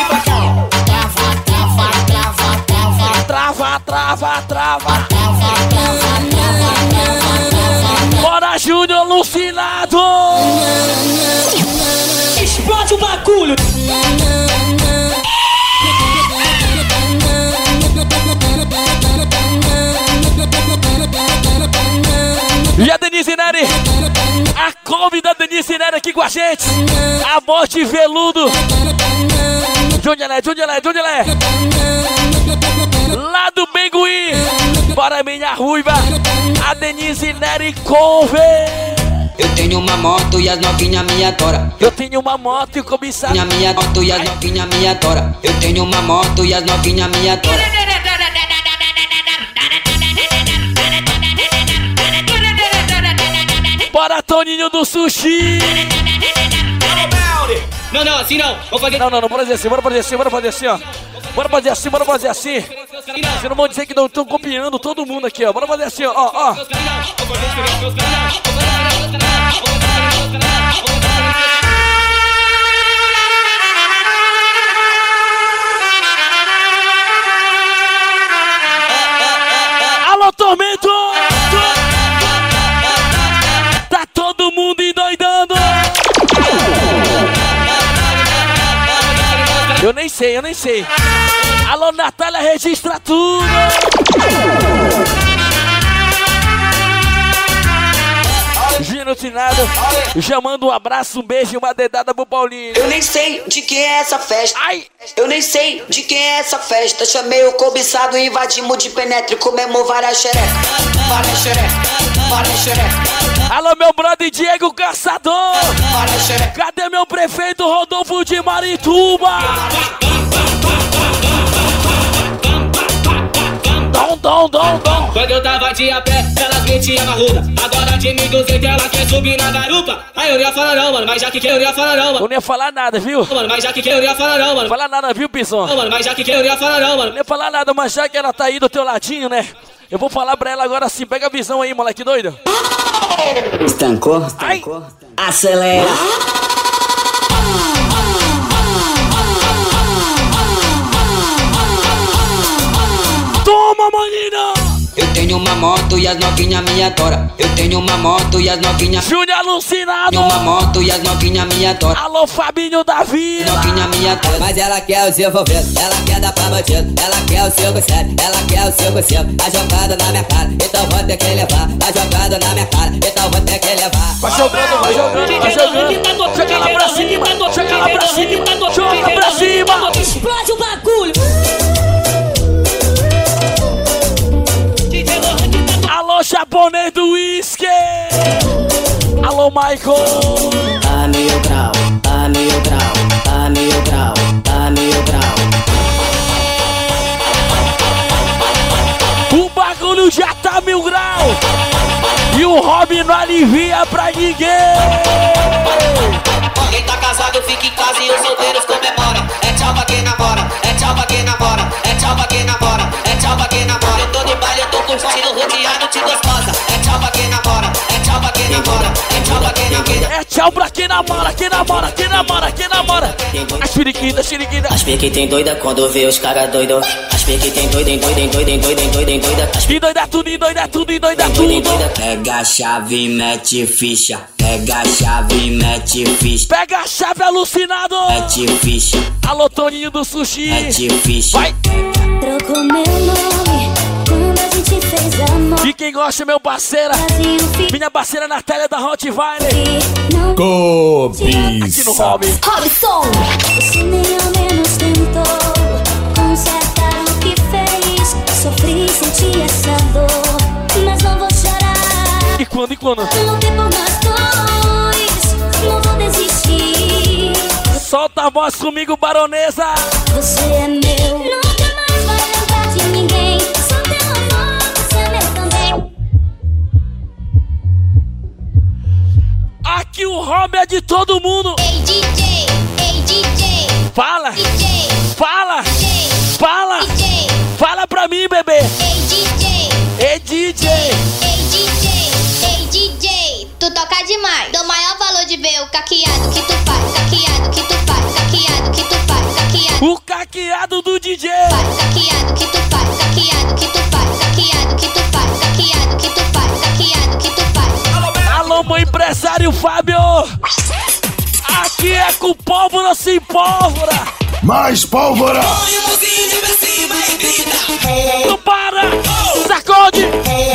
Trava, trava, trava! Bora, Júnior alucinado! Explode o bagulho! E a Denise Neri, a couve da Denise Neri aqui com a gente. A morte veludo. De onde ela é? De onde ela é? De onde ela é? Lá do Bengui. Bora, minha ruiva. A Denise Neri couve. Eu tenho uma moto e as novinha me adora. Eu tenho uma moto e o comissário. Minha minha moto e as novinha me adora. Eu tenho uma moto e as novinha me adora. Bora, Toninho do Sushi. Não, não, assim não. Vamos fazer. Não, não, não, bora fazer assim, bora fazer assim, bora fazer assim, ó. Bora fazer assim, bora fazer assim. Vocês não vão dizer que não estão copiando todo mundo aqui, ó. Bora fazer assim, ó, ó. Alô, Tormento! Nem sei, eu nem sei. Alô, Natália, registra tudo. Genotinado, já manda um abraço, um beijo e uma dedada pro Paulinho. Eu nem sei de quem é essa festa. Ai. Eu nem sei de quem é essa festa. Chamei o cobiçado, invadimos de penetre, comemos várias xereca. Várias xereca, várias xereca. Alô, meu brother Diego Caçador. Cadê meu prefeito Rodolfo de Marituba? Dom, dom, dom, dom. Quando eu tava de a pé, elas metiam na rua. Agora de 1200 ela quer subir na garupa. Aí eu não ia falar não, mano, mas já que que eu não ia falar não, Eu mano. não ia falar nada, viu? Mano, mas já que que eu não ia falar não, mano. Falar nada, viu, Pisson? Não, mano, mas já que que eu não ia falar não, mano. Não ia falar nada, mas já que ela tá aí do teu ladinho, né? Eu vou falar pra ela agora sim. Pega a visão aí, moleque doido. Estancou? Ai! Acelera. Toma, manina! Eu tenho uma moto e as novinha me adora. Eu tenho uma moto e as novinha. Júnior alucinado. Tenho uma moto e as novinha me adora. Alô, Fabinho da Vila. Novinha me adora. Mas ela quer o seu envolvido, ela quer dar pra bandido, ela quer o seu sério, ela quer o seu cinto. Tá jogando na minha cara, então vou ter que levar. Tá jogando na minha cara, então vou ter que levar. Vai jogando, vai jogando, vai jogando. Joga lá pra cima, joga lá pra cima, joga pra cima. Explode o bagulho. Japonês do uísque. Alô, Michael. Tá mil grau, tá mil grau, tá mil grau, tá mil grau. O bagulho já tá mil grau. E o Robin não alivia pra ninguém. Quem tá casado fica em casa e os solteiros comemoram. É tchau pra quem namora, é tchau pra quem namora, é tchau pra quem namora, namora. Eu tô de baile, eu tô curtindo, rodeado de gostosa. É tchau pra quem namora, é tchau pra quem namora, é tchau pra quem namora. É quem namora, quem namora, quem namora. As periquitas, periquitas. As tem doida quando vê os cara doido. As tem doida, em doida, em doida, em doida, em doida, em doida. As E doida tudo, e doida tudo, e doida em tudo. Pega a chave, mete ficha. Pega a chave, mete ficha. Pega a chave alucinado. Mete ficha, Alô, Toninho do Sushi. mete ficha. Vai. Trocou meu nome E quem gosta, meu parceira. Minha parceira Natália da Rottweiler. Aqui no Hobby. Robson! Você nem ao menos tentou consertar o que fez. Sofri, senti essa dor, mas não vou chorar. E quando, e quando? Lutei por nós dois, não vou desistir. Solta a voz comigo, baronesa. Você é meu. Aqui o Hobby é de todo mundo. Ei, DJ, ei, DJ. Fala. DJ, Fala. DJ, Fala. DJ. Fala pra mim, bebê. Ei, DJ. Ei, DJ. Ei, DJ, ei, DJ, tu toca demais. Dou maior valor de ver o caqueado que tu faz, caqueado que tu faz, caqueado que tu faz, caqueado. O caqueado do DJ. Faz, caqueado que tu faz, caqueado que tu faz, caqueado que tu faz, caqueado que tu faz, caqueado que tu faz. Alô, meu empresário Fábio. Aqui é com o pólvora sem pólvora. Mais pólvora! Não para. Sacode.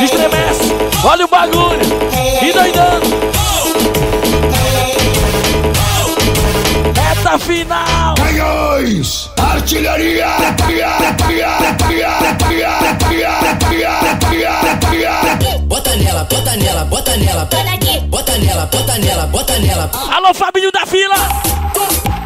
Estremece. Olha o bagulho. E doidando. Reta final. Canhões! Artilharia! Bota nela, bota nela, bota nela. Bota nela, bota nela, bota nela. Alô, Fabinho da fila.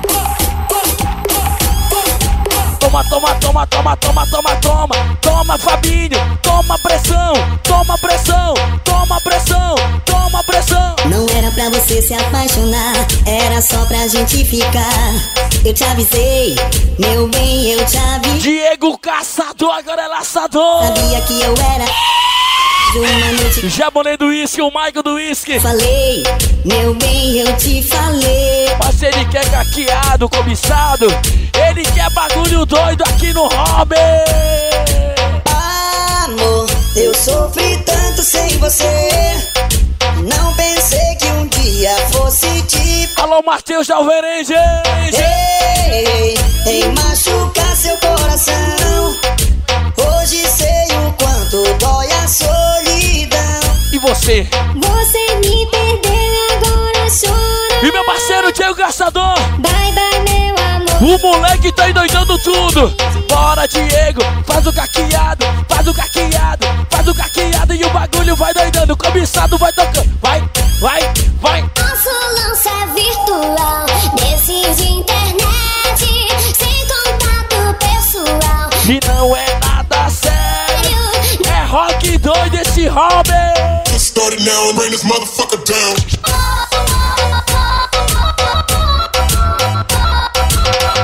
Toma, toma, toma, toma, toma, toma, toma. Toma, Fabinho. Toma pressão. Toma pressão. Toma pressão. Toma pressão. Não era pra você se apaixonar, era só pra gente ficar. Eu te avisei, meu bem, eu te avisei. Diego Caçador, agora é laçador. Sabia que eu era. Noite Jaboné do uísque, o Michael do uísque. falei, meu bem, eu te falei. Mas ele quer caqueado, cobiçado. Ele quer bagulho doido aqui no Hobby. Amor, eu sofri tanto sem você. Não pensei que um dia fosse tipo. Alô, Matheus da Alverense! Ei, em machucar seu coração. Hoje sei o quanto dói solidão. E você? Você me perdeu agora chora. E meu parceiro Diego Gastador? Bye bye, meu amor. O moleque tá endoidando tudo. Bora, Diego, faz o caqueado, faz o caqueado, faz o caqueado e o bagulho vai doidando. O cobiçado vai tocando. Vai, vai, vai. Nosso lance é virtual, desses de internet, sem contato pessoal. E não é doido esse hobby. Get started now and bring this motherfucker down.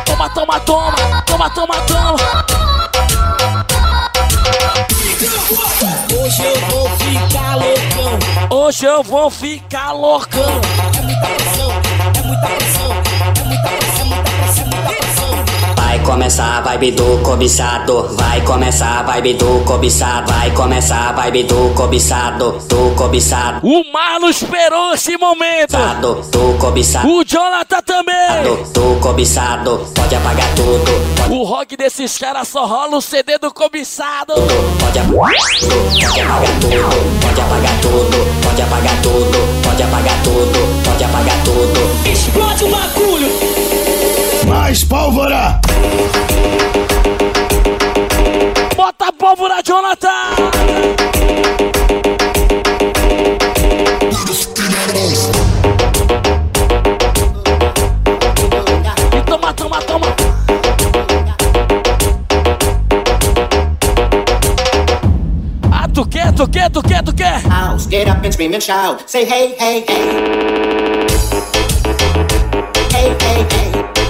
Toma, toma, toma, toma, toma, toma. Hoje eu vou ficar loucão. Hoje eu vou ficar loucão. Vai começar a vibe do cobiçado, vai começar a vibe do cobiçado, vai começar a vibe do cobiçado, do cobiçado. O Marlon esperou esse momento. Do cobiçado. O Jonathan também. Do cobiçado, pode apagar tudo. O rock desses caras só rola o CD do cobiçado. Pode, ap- pode apagar tudo, pode apagar tudo, pode apagar tudo, pode apagar tudo, pode apagar tudo. Explode o bagulho. Mais pólvora! Bota a pólvora, Jonathan. E toma, toma, toma. Ah, tu quer, tu quer, tu quer, tu quer? House, get up and scream and shout. Say hey, hey, hey. Hey, hey, hey.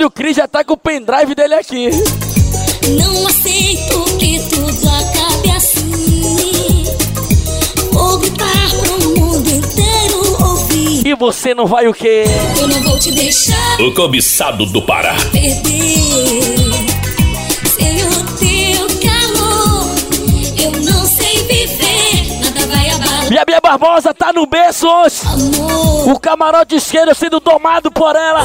Olha o Cris já tá com o pendrive dele aqui. Não aceito que tudo acabe assim. Vou gritar pro mundo inteiro ouvir. E você não vai o quê? Eu não vou te deixar O cobiçado do Pará. perder. Barbosa tá no berço hoje. O camarote esquerdo sendo tomado por ela.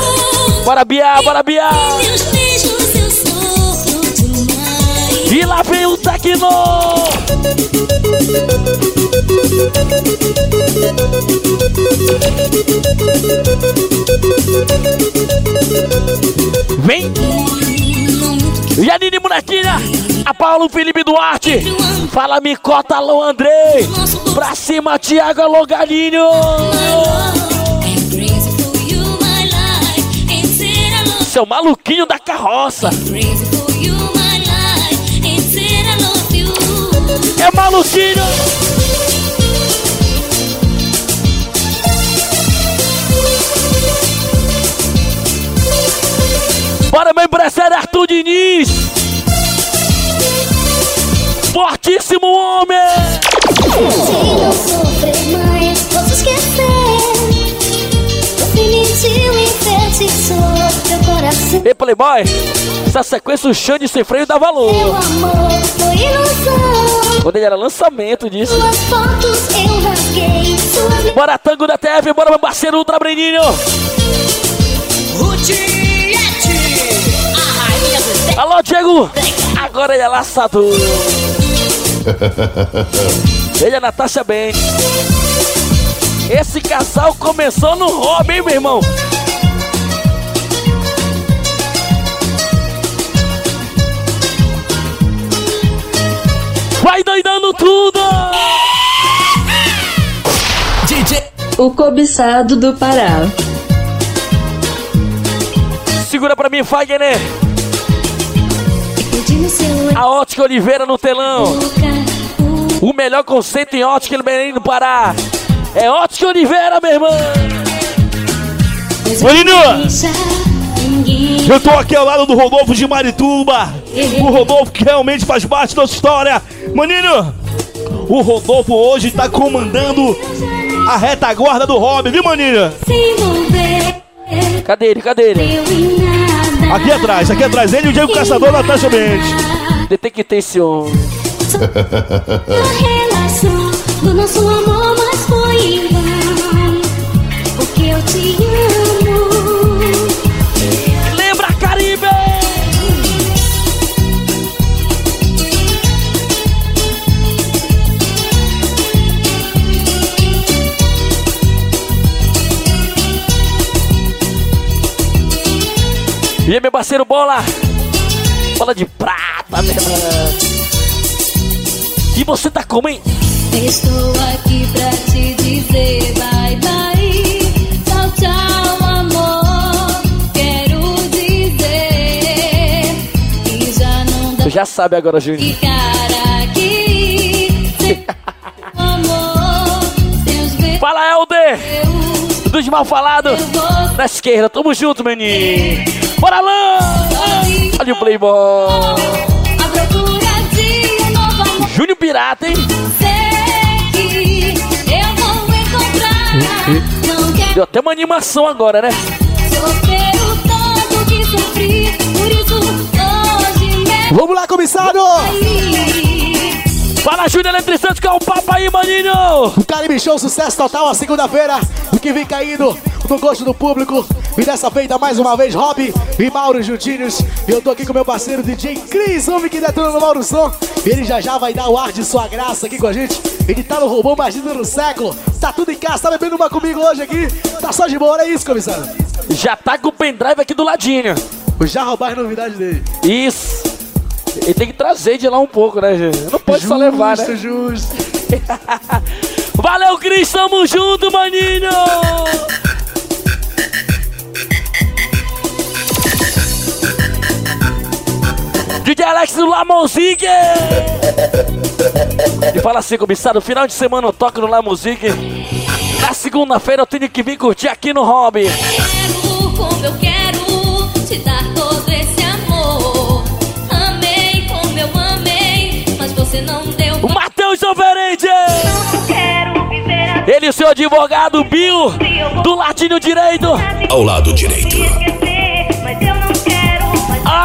Bora, Bia, bora, demais. E lá vem o Tecno. Vem. E a Nini Molequinha, a Paulo Felipe Duarte. Fala Micota, alô Andrei. Pra cima, Thiago, alô Galinho. Seu maluquinho da carroça. É maluquinho. Bora, meu empresário Arthur Diniz. Fortíssimo homem. Se não sofrer mais, posso esquecer. O feminino enfeitiçou teu coração. Ei, Playboy. Essa sequência, o Xande sem freio dá Meu valor. amor foi ilusão. Quando ele era lançamento disso. Suas fotos eu rasguei. Suas Bora, Tango da TF. Bora, meu parceiro Ultra Breninho. Do Alô, Diego! Agora ele é laçador. Ele é Natasha bem. Esse casal começou no hobby, hein, meu irmão? Vai doidando tudo! DJ O cobiçado do Pará. Segura pra mim, Fagner. A Ótica Oliveira no telão. O melhor conceito em ótica no Belém do Pará. É Ótica Oliveira, meu irmão. Maninho! Eu tô aqui ao lado do Rodolfo de Marituba. O Rodolfo que realmente faz parte da nossa história. Maninho, o Rodolfo hoje tá comandando a retaguarda do hobby, viu, Maninho? Cadê ele? Cadê ele? Aqui atrás, aqui atrás. Ele e o Diego Caçador, Natasha Mendes. Detectei esse homem. relação do nosso amor, mas foi em vão. Porque eu te amo. Lembra, Caribe! E aí, meu parceiro Bola? Bola de prata. E você tá como, hein? Estou aqui pra te dizer bye bye. Tchau, tchau, amor. Quero dizer que já não dá já sabe agora, Juninho. ficar aqui. *laughs* Amor, beijos. Fala, Helder! Dos mal falados. Na esquerda, tamo junto, menino. Bora lá! Olha o Playboy. Júnior Pirata, hein? Sei que eu vou encontrar. Deu até uma animação agora, né? sofri. Por isso hoje me Vamos lá, comissário! Fala, Júnior Eletricante, que é o papo aí, maninho! O Caribe Show, sucesso total, a segunda-feira, o que vem caindo no gosto do público. E dessa feita, mais uma vez, Rob e Mauro juntinhos. E eu tô aqui com meu parceiro DJ Cris, homem que detona no Mauro Som. E ele já já vai dar o ar de sua graça aqui com a gente. Ele tá no robô mais lindo do século. Tá tudo em casa, tá bebendo uma comigo hoje aqui. Tá só de boa, é isso, comissário? Já tá com o pendrive aqui do ladinho. Já roubar as novidades dele. Isso. Ele tem que trazer de lá um pouco, né, gente? Não pode só levar, né? Justo, *laughs* Valeu, Cris, tamo junto, maninho! *laughs* DJ Alex do La Musique! E fala assim, comissário, final de semana eu toco no La Musique. Na segunda-feira eu tenho que vir curtir aqui no Hobby. quero como eu quero te dar todo esse amor. Amei como eu amei, mas você não deu. O Matheus Oferente! Quero viver a Ele e o seu advogado Bill, do ladinho direito. Ao lado direito.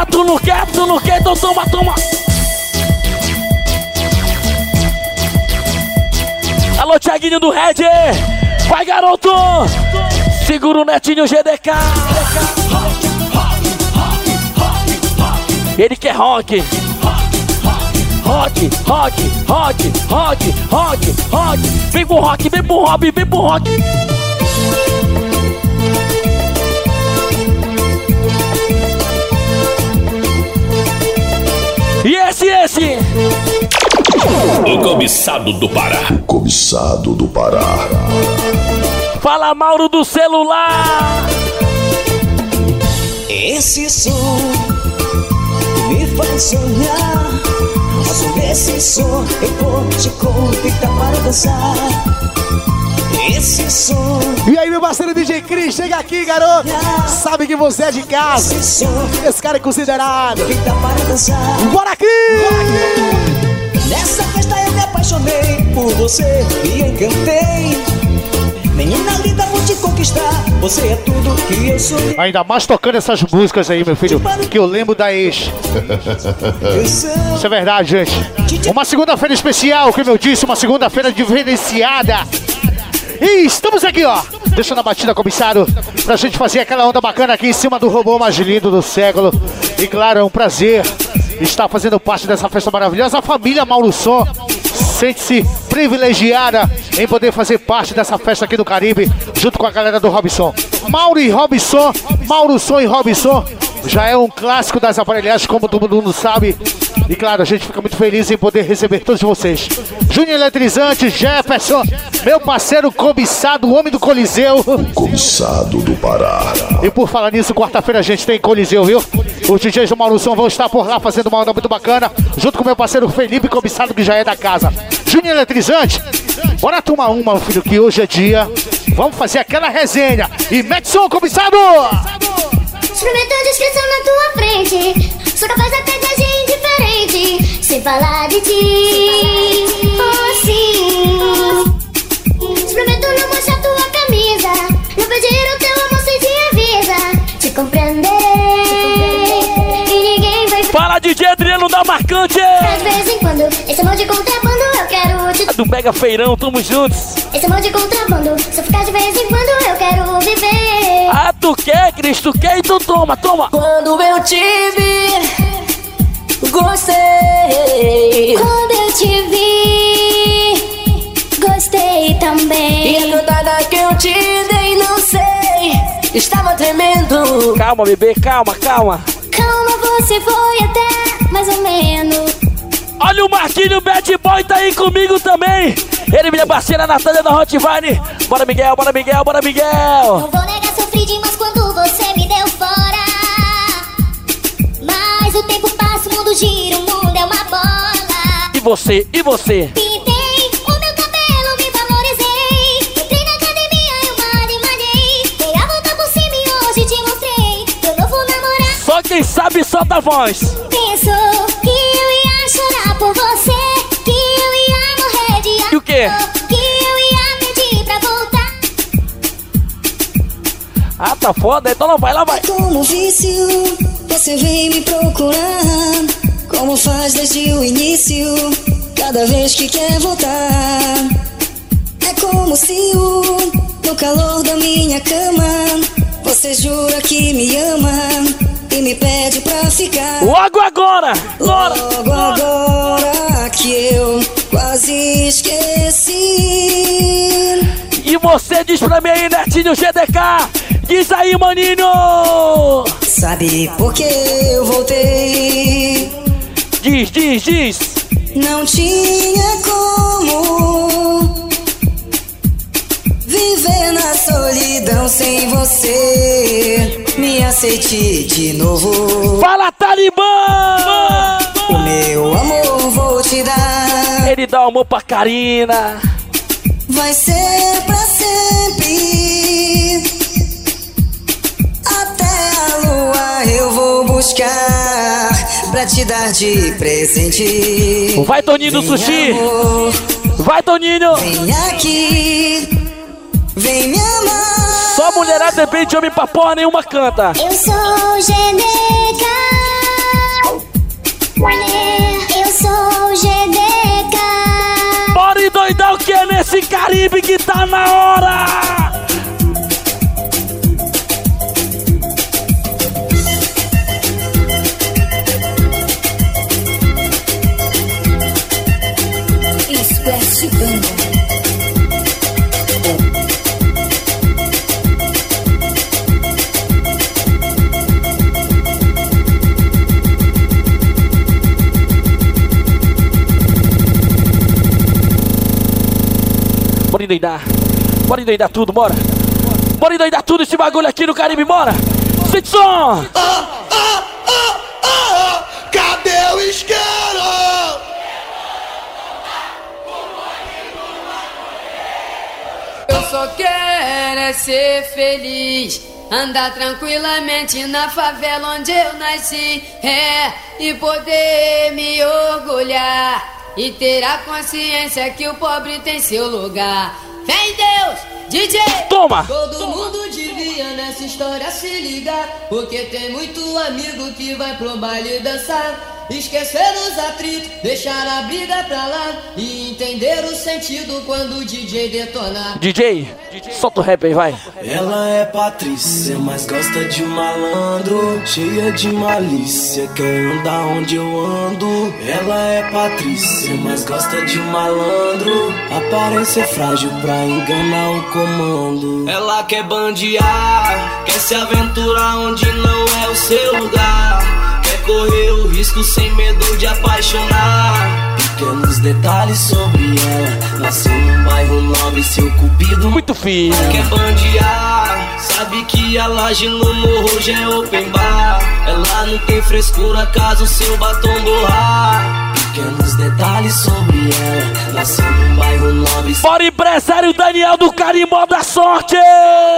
Tu não quer, tu não quer, então toma, toma. Alô, Thiaguinho do Red. Vai, garoto. Segura o netinho GDK. Ele quer rock. Rock, rock, rock, rock, rock, rock. Vem pro rock, vem pro hobby, vem pro rock. Esse, esse? O cobiçado do Pará. Cobiçado do Pará. Fala, Mauro do celular. Esse som me faz sonhar. Mas esse som eu vou te convidar para dançar. Esse som E aí, meu parceiro DJ Cris, chega aqui, garoto. Sabe que você é de casa. Esse cara é considerado. para dançar. Bora aqui! Nessa festa eu me apaixonei por você e encantei. Menina linda, vou te conquistar. Você é tudo que eu sonhei. Ainda mais tocando essas músicas aí, meu filho, que eu lembro da ex. Isso é verdade, gente. Uma segunda-feira especial, como eu disse, uma segunda-feira diferenciada. E estamos aqui, ó, deixando a batida, comissário, pra gente fazer aquela onda bacana aqui em cima do robô mais lindo do século. E claro, é um prazer estar fazendo parte dessa festa maravilhosa. A família Mauro Som sente-se privilegiada em poder fazer parte dessa festa aqui do Caribe, junto com a galera do Robson. Mauro e Robson, Mauro Som e Robson, já é um clássico das aparelhagens, como todo mundo sabe. E claro, a gente fica muito feliz em poder receber todos vocês. Júnior Eletrizante, Jefferson, meu parceiro cobiçado, o homem do Coliseu. Cobiçado do Pará. E por falar nisso, quarta-feira a gente tem Coliseu, viu? Os DJs do Malução vão estar por lá fazendo uma onda muito bacana, junto com meu parceiro Felipe Cobiçado, que já é da casa. Júnior Eletrizante, bora tomar uma, meu filho, que hoje é dia. Vamos fazer aquela resenha. E mete som, Cobiçado! Experimenta a descrição na tua frente. Sou capaz até de agir indiferente. Sem falar de ti. Oh, sim. Experimento não mostrar tua camisa. Não pedir o teu amor sem te avisa. Te compreender. E ninguém vai Fala, DJ Adriano da Marcante! De vez em quando, esse amor de quero te. Do Mega Feirão, tamo juntos. Esse amor de contrabando, se eu ficar de vez em quando eu quero viver. Ah, tu quer, Cris? Tu quer? Então toma, toma. Quando eu te vi, gostei. Quando eu te vi, gostei também. E a cantada que eu te dei, não sei, estava tremendo. Calma, bebê, calma, calma. Calma, você foi até mais ou menos. Olha o Marquinho Bad Boy tá aí comigo também. Ele, minha parceira Natália da Hotline. Bora, Miguel, bora, Miguel, bora, Miguel. Não vou negar, sofri demais quando você me deu fora. Mas o tempo passa, o mundo gira, o mundo é uma bola. E você, e você? Pintei o meu cabelo, me valorizei. Entrei na academia, eu malhei, malhei. Dei a volta por cima e hoje te mostrei. Meu novo namorado Só quem sabe solta a voz. pensou que eu ia chorar por você. Quê? Que eu ia pedir pra voltar. Ah, tá foda, então não vai lá, vai. Como vício, você vem me procurar. Como faz desde o início, cada vez que quer voltar. É como se o, no calor da minha cama, você jura que me ama e me pede pra ficar. Logo agora! Bora! Logo agora que eu quase esqueci. Você diz pra mim aí, Netinho GDK. Diz aí, maninho! Sabe por que eu voltei? Diz, diz, diz! Não tinha como viver na solidão sem você. Me aceite de novo. Fala, Talibã! O meu amor vou te dar. Ele dá amor pra Karina. Vai ser pra sempre. Até a lua eu vou buscar pra te dar de presente. Vai, Toninho do Sushi! amor, Vai, Toninho! Vem aqui, vem me amar. Só mulherada depende de homem pra porra nenhuma canta. Eu sou Geneca. Caribe que tá na hora! Splash Band. Bora endoidar. Bora endoidar tudo, bora. Bora endoidar tudo esse bagulho aqui no Caribe, bora. Sente som! Cadê o isqueiro? Eu só quero é ser feliz. Andar tranquilamente na favela onde eu nasci. É, e poder me orgulhar. E ter a consciência que o pobre tem seu lugar. Vem Deus, DJ! Toma! Todo mundo devia nessa história se ligar. Porque tem muito amigo que vai pro baile dançar. Esquecer os atritos, deixar a briga pra lá e entender o sentido quando o DJ detonar. DJ, solta o rap aí, vai. Ela é Patrícia, mas gosta de malandro. Cheia de malícia, quer andar onde eu ando. Ela é Patrícia, mas gosta de malandro. Aparência frágil pra enganar o comando. Ela quer bandear, quer se aventurar onde não é o seu lugar. Correr o risco sem medo de apaixonar. Pequenos detalhes sobre ela. Nasceu num bairro nobre, seu cupido. Muito fino. Quer bandear, sabe que a laje no morro já é open bar. Ela não tem frescura caso seu batom borrar. Pequenos detalhes sobre ela. Nasceu num bairro nobre. Bora empresário Daniel do Carimbó da Sorte!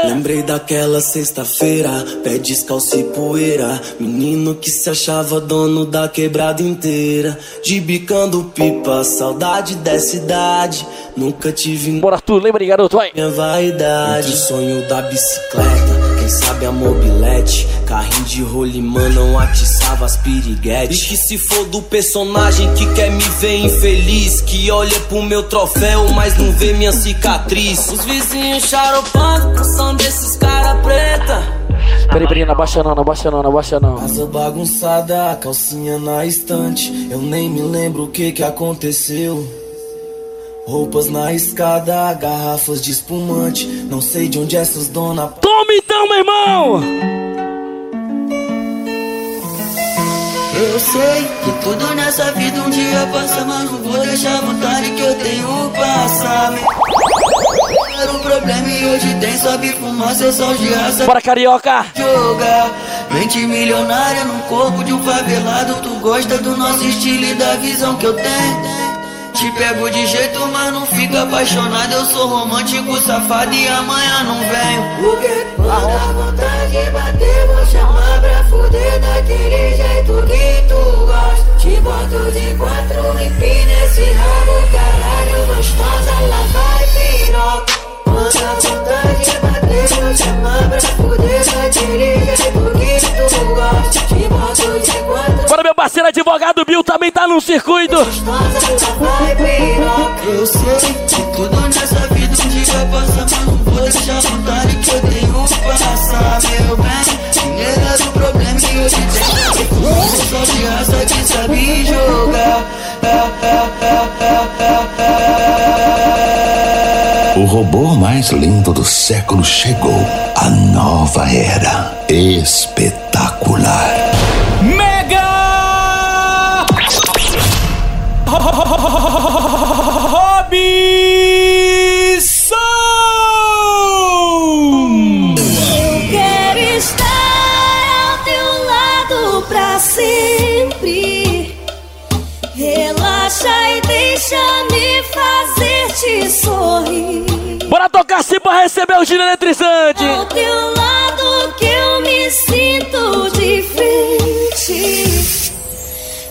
Lembrei daquela sexta-feira, pé descalço e poeira. Menino que se achava dono da quebrada inteira. De bicando pipa, saudade dessa idade. Nunca tive. Bora tu, lembra garoto, vai. Minha vaidade, o sonho da bicicleta. Sabe a mobilete, carrinho de rolimã não atiçava as piriguetes. E que se for do personagem que quer me ver infeliz, que olha pro meu troféu, mas não vê minha cicatriz. Os vizinhos charopando com som desses cara preta. Peraí, peraí, não abaixa não, não abaixa não, não abaixa não. Casa bagunçada, calcinha na estante. Eu nem me lembro o que que aconteceu. Roupas na escada, garrafas de espumante. Não sei de onde essas donas. Toma meu irmão! Eu sei que tudo nessa vida um dia passa, mas não vou deixar a vontade que eu tenho passar. Era um problema e hoje tem sobe fumaça, é só de raça. Bora, carioca! Jogar mente milionária no corpo de um favelado. Tu gosta do nosso estilo e da visão que eu tenho. Te pego de jeito, mas não fica apaixonado. Eu sou romântico, safado e amanhã não venho. O que? Quando a vontade de bater, vou chamar pra fuder daquele jeito que tu gosta. Te boto de quatro e pina esse rabo, caralho, gostosa, lá vai piroca. Quando a vontade de bater, vou chamar pra fuder daquele jeito que tu gosta. Te boto de quatro Bora, meu parceiro advogado Bill também tá no circuito. Eu sei que tudo nessa vida um dia passa, mas não vou deixar vontade que eu tenho passar, meu bem. Dinheiro era o problema e hoje tem só de raça que sabe jogar. Robô mais lindo do século chegou. A nova era. Espetacular. Tocar assim pra receber o giro eletrizante. Ao teu lado que eu me sinto de frente.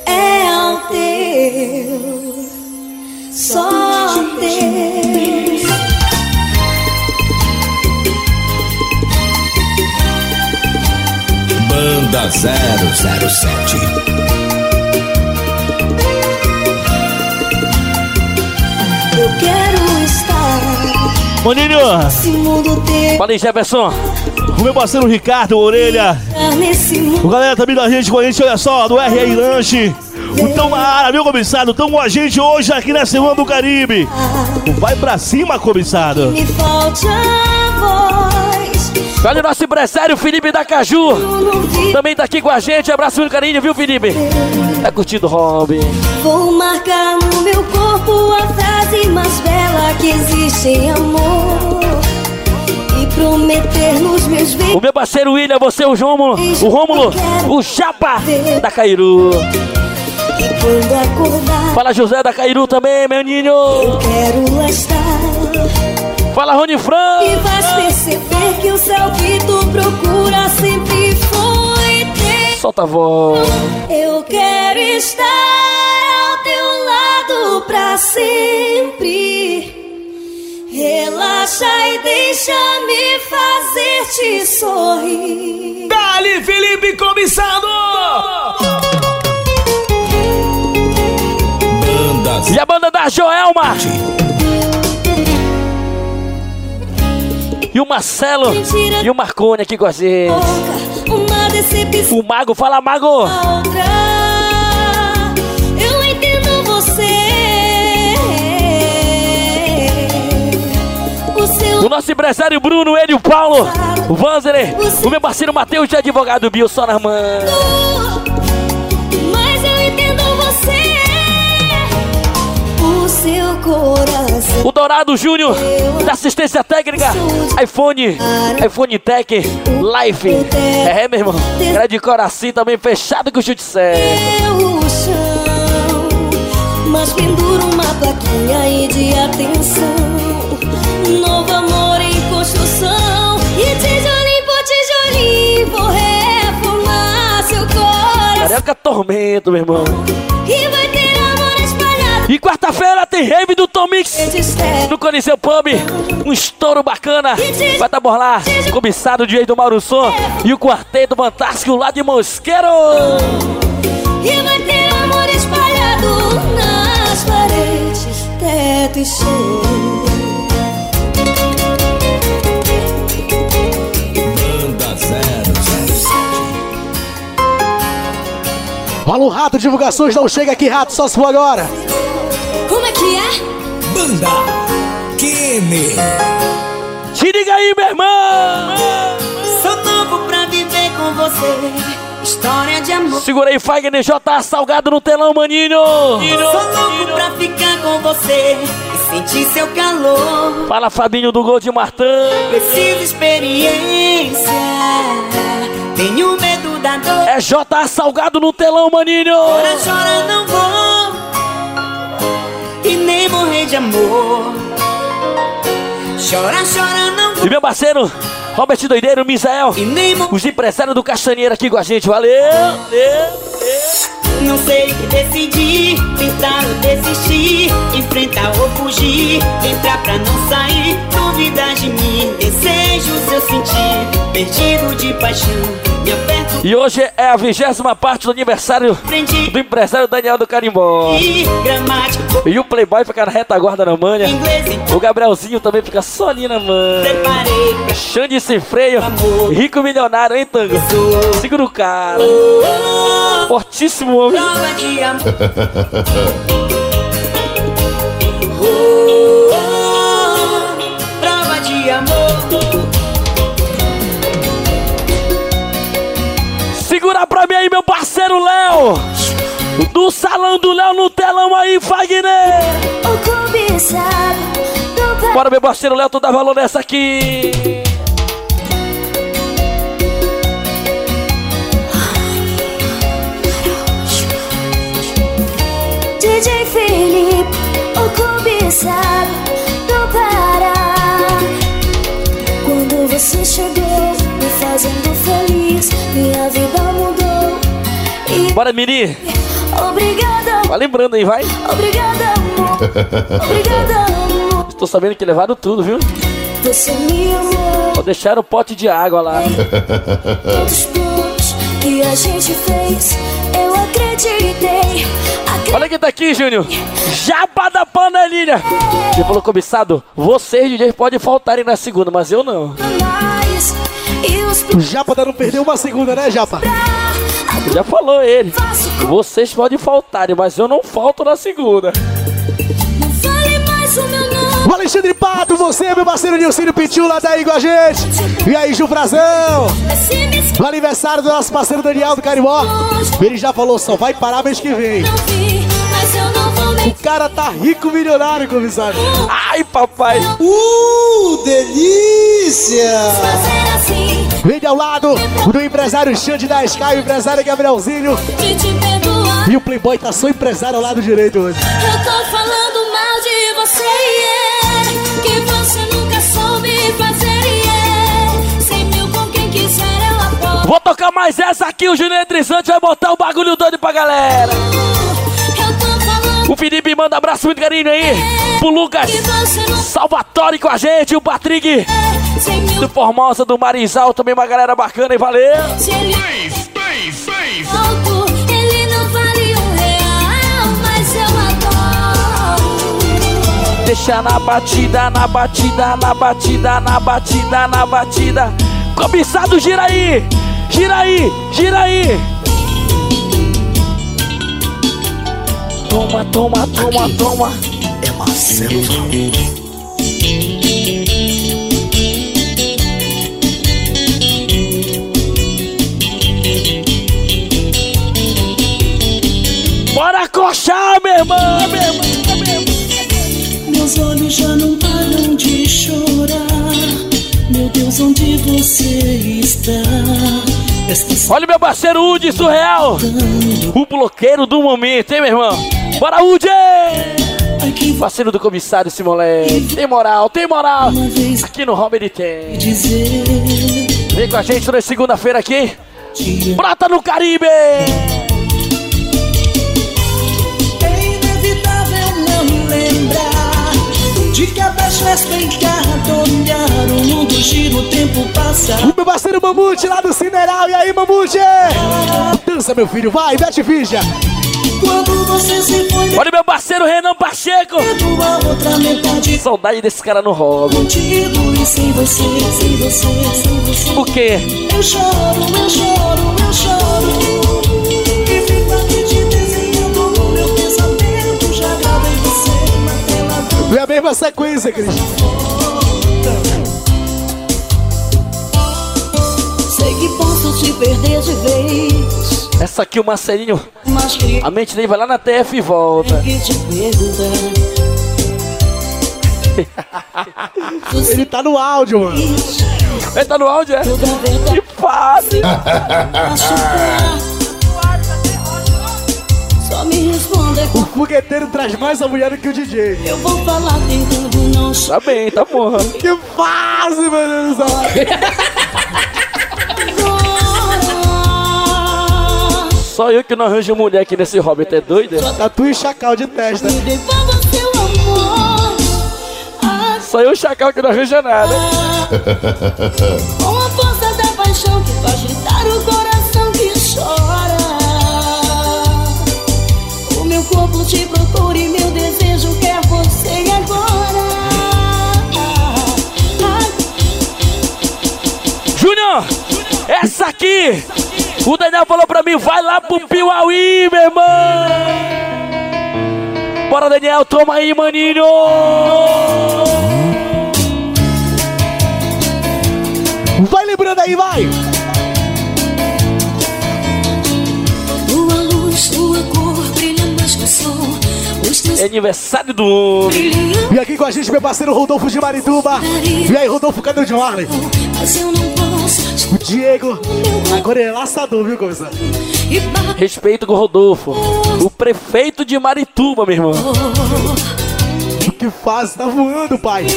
É ao teu, só ao teu. Banda 007. Eu quero Fala aí, Jefferson. o meu parceiro Ricardo Orelha. O galera também da gente com a gente, olha só, do RR Lanche. O Tão na área, meu comissário? Tão com a gente hoje aqui na Semana do Caribe. Vai pra cima, comissário. me falte a voz. Olha o nosso empresário Felipe da Caju. Também tá aqui com a gente. Abraço muito carinho, viu, Felipe? É curtido, Robin. Vou marcar no meu corpo a frase mais bela que existe em amor. E prometer nos meus. O meu parceiro William, você, o Rômulo, o Rômulo, o Chapa da Cairu. Quando acordar, Fala José da Cairu também, meu ninho. quero lá estar. Fala Rony Fran. Solta a voz. Eu quero estar ao teu lado pra sempre. Relaxa e deixa-me fazer te sorrir. Dali, Felipe Comissado! a Joelma. E o Marcelo e o Marcone aqui com a gente. Decepção. O Mago, fala Mago. outra. Eu entendo você. O seu O nosso empresário Bruno, ele o Paulo. O Vanzeler. O meu parceiro Matheus de advogado nas mãos. Mas eu entendo você. O seu coração. O Dourado Júnior, da assistência técnica, iPhone, iPhone Tech, Life. É, meu irmão. Era de coração também fechado com o chute certo. mas pendura uma plaquinha aí de atenção. Novo amor em construção e tijolinho por tijolinho vou reformar seu coração. Carioca Tormento, meu irmão. E vai. E quarta-feira tem rave do Tom Mix no Coliseu Pub. Um estouro bacana. Vai estar por lá. Cobiçado de do Mauro Som e o quarteto fantástico lá de Mosqueiro. E vai ter amor espalhado nas paredes, teto e chão. Banda 007. Fala o rato, divulgações, não chega aqui, rato, só se for agora. Banda Kene. Te liga aí, meu irmão. Sou novo pra viver com você. História de amor. Segura aí, Fagner J. Salgado no telão, maninho. Sou louco pra ficar com você e sentir seu calor. Fala, Fabinho do Gol de Martã. Preciso experiência. Tenho medo da dor. É J. Salgado no telão, maninho. Chora, chora, não vou. E de amor. Chora, chora, não. E meu parceiro, Robert Doideiro, Misael, os empresários do Castanheira aqui com a gente, valeu! Não sei o que decidir, tentar ou desistir, enfrentar ou fugir, entrar pra não sair, duvidar de mim, perdido de paixão, E hoje é a vigésima parte do aniversário do empresário Daniel do Carimbó. e o Playboy fica na retaguarda na manha. O Gabrielzinho também fica só ali na manha. Xande sem freio. Rico milionário, hein, Tango? Segura o cara. Fortíssimo homem. *laughs* Mim aí, meu parceiro Léo. Do salão do Léo no telão aí, Fagner. Do Bora, meu parceiro Léo, tu dá valor nessa aqui. DJ Felipe, o cobiçado do Pará. Quando você chegou, me fazendo feliz, minha vida mudou. Bora, Mini. obrigada, Vai lembrando aí, vai. obrigada, amor. Obrigada, amor. Estou sabendo que levaram tudo, viu? Você me amou. Só deixaram o pote de água lá. Planos que a gente fez, eu acreditei. Olha quem tá aqui, Júnior. Japa da panelinha. Ele falou, cobiçado, vocês, DJ, podem faltarem na segunda, mas eu não. Os O Japa ainda não perdeu uma segunda, né, Japa? Já falou ele. Vocês podem faltarem, mas eu não falto na segunda. O meu nome. O Alexandre Pato, você, meu parceiro Nilcínio Pitula, tá aí com a gente. E aí, Ju Frazão? No aniversário do nosso parceiro Daniel do Carimbó. Ele já falou, só vai parar mês que vem. Mas eu não vou O cara tá rico milionário, comissário. Ai, papai. Uh, delícia! Vem ao lado do empresário Xande da Sky, o empresário Gabrielzinho. De te perdoar. E o Playboy tá só empresário ao lado direito hoje. Eu tô falando mal de você, yeah. Que você nunca soube fazer, yeah. Com quem quiser apoio. Vou tocar mais essa aqui, o Júnior Eletrizante vai botar o bagulho doido pra galera. O Felipe manda abraço muito carinho aí pro Lucas Salvatore com a gente, o Patrick do Formosa, do Marizal, também uma galera bacana e valeu. Deixa na batida, na batida, na batida, na batida, na batida. Cobiçado, gira aí! Gira aí, gira aí! Toma, toma, toma, toma. É Marcelo Bora coxar, meu irmão, meu irmão, meu irmão. Meus olhos já não param de chorar. Meu Deus, onde você está? Olha meu parceiro Udi Surreal, o bloqueiro do momento, hein, meu irmão? Bora, Udi! Parceiro do comissário, esse moleque. Tem moral, tem moral. Aqui no Home ele tem. Vem com a gente toda segunda-feira aqui. Brota no Caribe! É inevitável não lembrar de gesto em cada olhar. O mundo gira, o tempo passa. O meu parceiro Mamute lá do Cineral. E aí, Mamute? Dança, meu filho. Vai, Bete Vija. Quando você se foi, Olha meu parceiro Renan Pacheco. a outra metade Saudade desse cara no contigo e sem você, sem você, sem você. O quê? Eu choro, eu choro, eu choro. E fico aqui te desenhando no meu pensamento. Já gravei você na tela do É a mesma sequência, Cris. Sei que posso te perder de vez. Essa aqui o Marcelinho. Mas queria A mente dele vai lá na TF e volta. Ele tá no áudio, mano. Ele tá no áudio, é? Que fase! Só me responda O fogueteiro traz mais a mulher do que o DJ. Eu vou falar tentando não Tá bem, tá porra. Que fase, meu Deus do céu. *laughs* Só eu que não arranjo mulher aqui nesse Hobbit, é doido? Tatu e chacal de testa. Devolva seu amor Só eu chacal que não arranja nada. *laughs* Com a força da paixão que faz gritar o coração que chora O meu corpo te procura e meu desejo quer você agora Júnior, essa aqui, o Daniel falou pra mim, vai lá pro Piauí, meu irmão. Bora, Daniel, toma aí, maninho. Vai lembrando aí, vai. Tua luz, tua cor brilha mais que o sol Os teus É aniversário do homem. E aqui com a gente, meu parceiro Rodolfo de Marituba. E aí, Rodolfo, cadê o John Harley? Mas eu não O Diego. Agora ele é laçador, viu, comissário? Respeito com o Rodolfo, o prefeito de Marituba, meu irmão. Que fase, tá voando, pai. O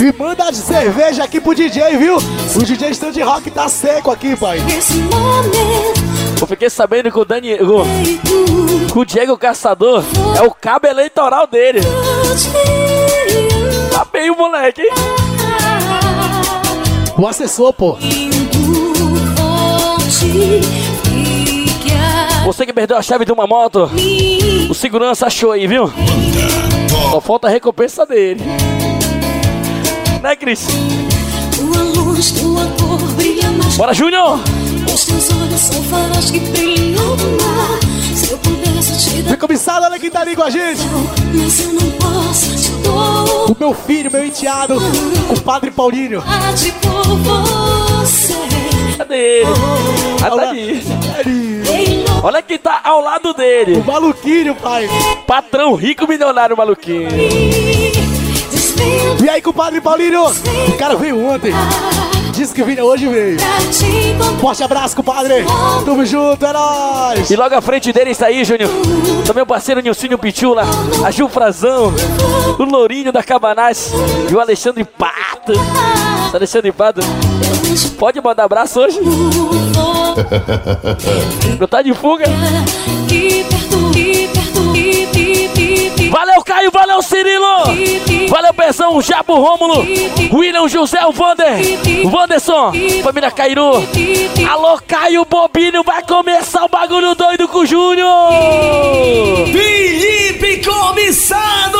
E manda de cerveja aqui pro DJ, viu? O DJ Stand Rock tá seco aqui, pai. Eu fiquei sabendo que o Daniel, que o Diego Caçador é o cabo eleitoral dele. Tá bem o moleque, hein? O assessor, pô. Você que perdeu a chave de uma moto, o segurança achou aí, viu? Só falta a recompensa dele. Né, Cris? Tua luz, tua cor brilha mais Bora, Júnior! Os teus olhos são faróis que brilham no mar Vem comissário, olha quem tá ali com a gente. O meu filho, meu enteado, o padre Paulinho. Você Cadê ele? Ah, tá ali. Olha quem tá ao lado dele. O maluquinho, pai. Patrão rico milionário maluquinho. E aí, compadre Paulinho? O cara veio ontem. Disse que vinha hoje veio. Forte abraço, compadre. Tamo junto, é nóis. E logo à frente dele está aí, Júnior. Também o parceiro Nilcinho Pichula, a Gil Frazão, o Lourinho da Cabanás e o Alexandre Pato. Alexandre Pato, pode mandar abraço hoje? Não tá de fuga? Que perto, que perto, Valeu, Caio, valeu, Cirilo! Valeu, Pezão, Jabo Rômulo, William José, o Vander, Wanderson, família Cairu. Alô, Caio Bobinho, vai começar o bagulho doido com o Júnior. Felipe Comissado!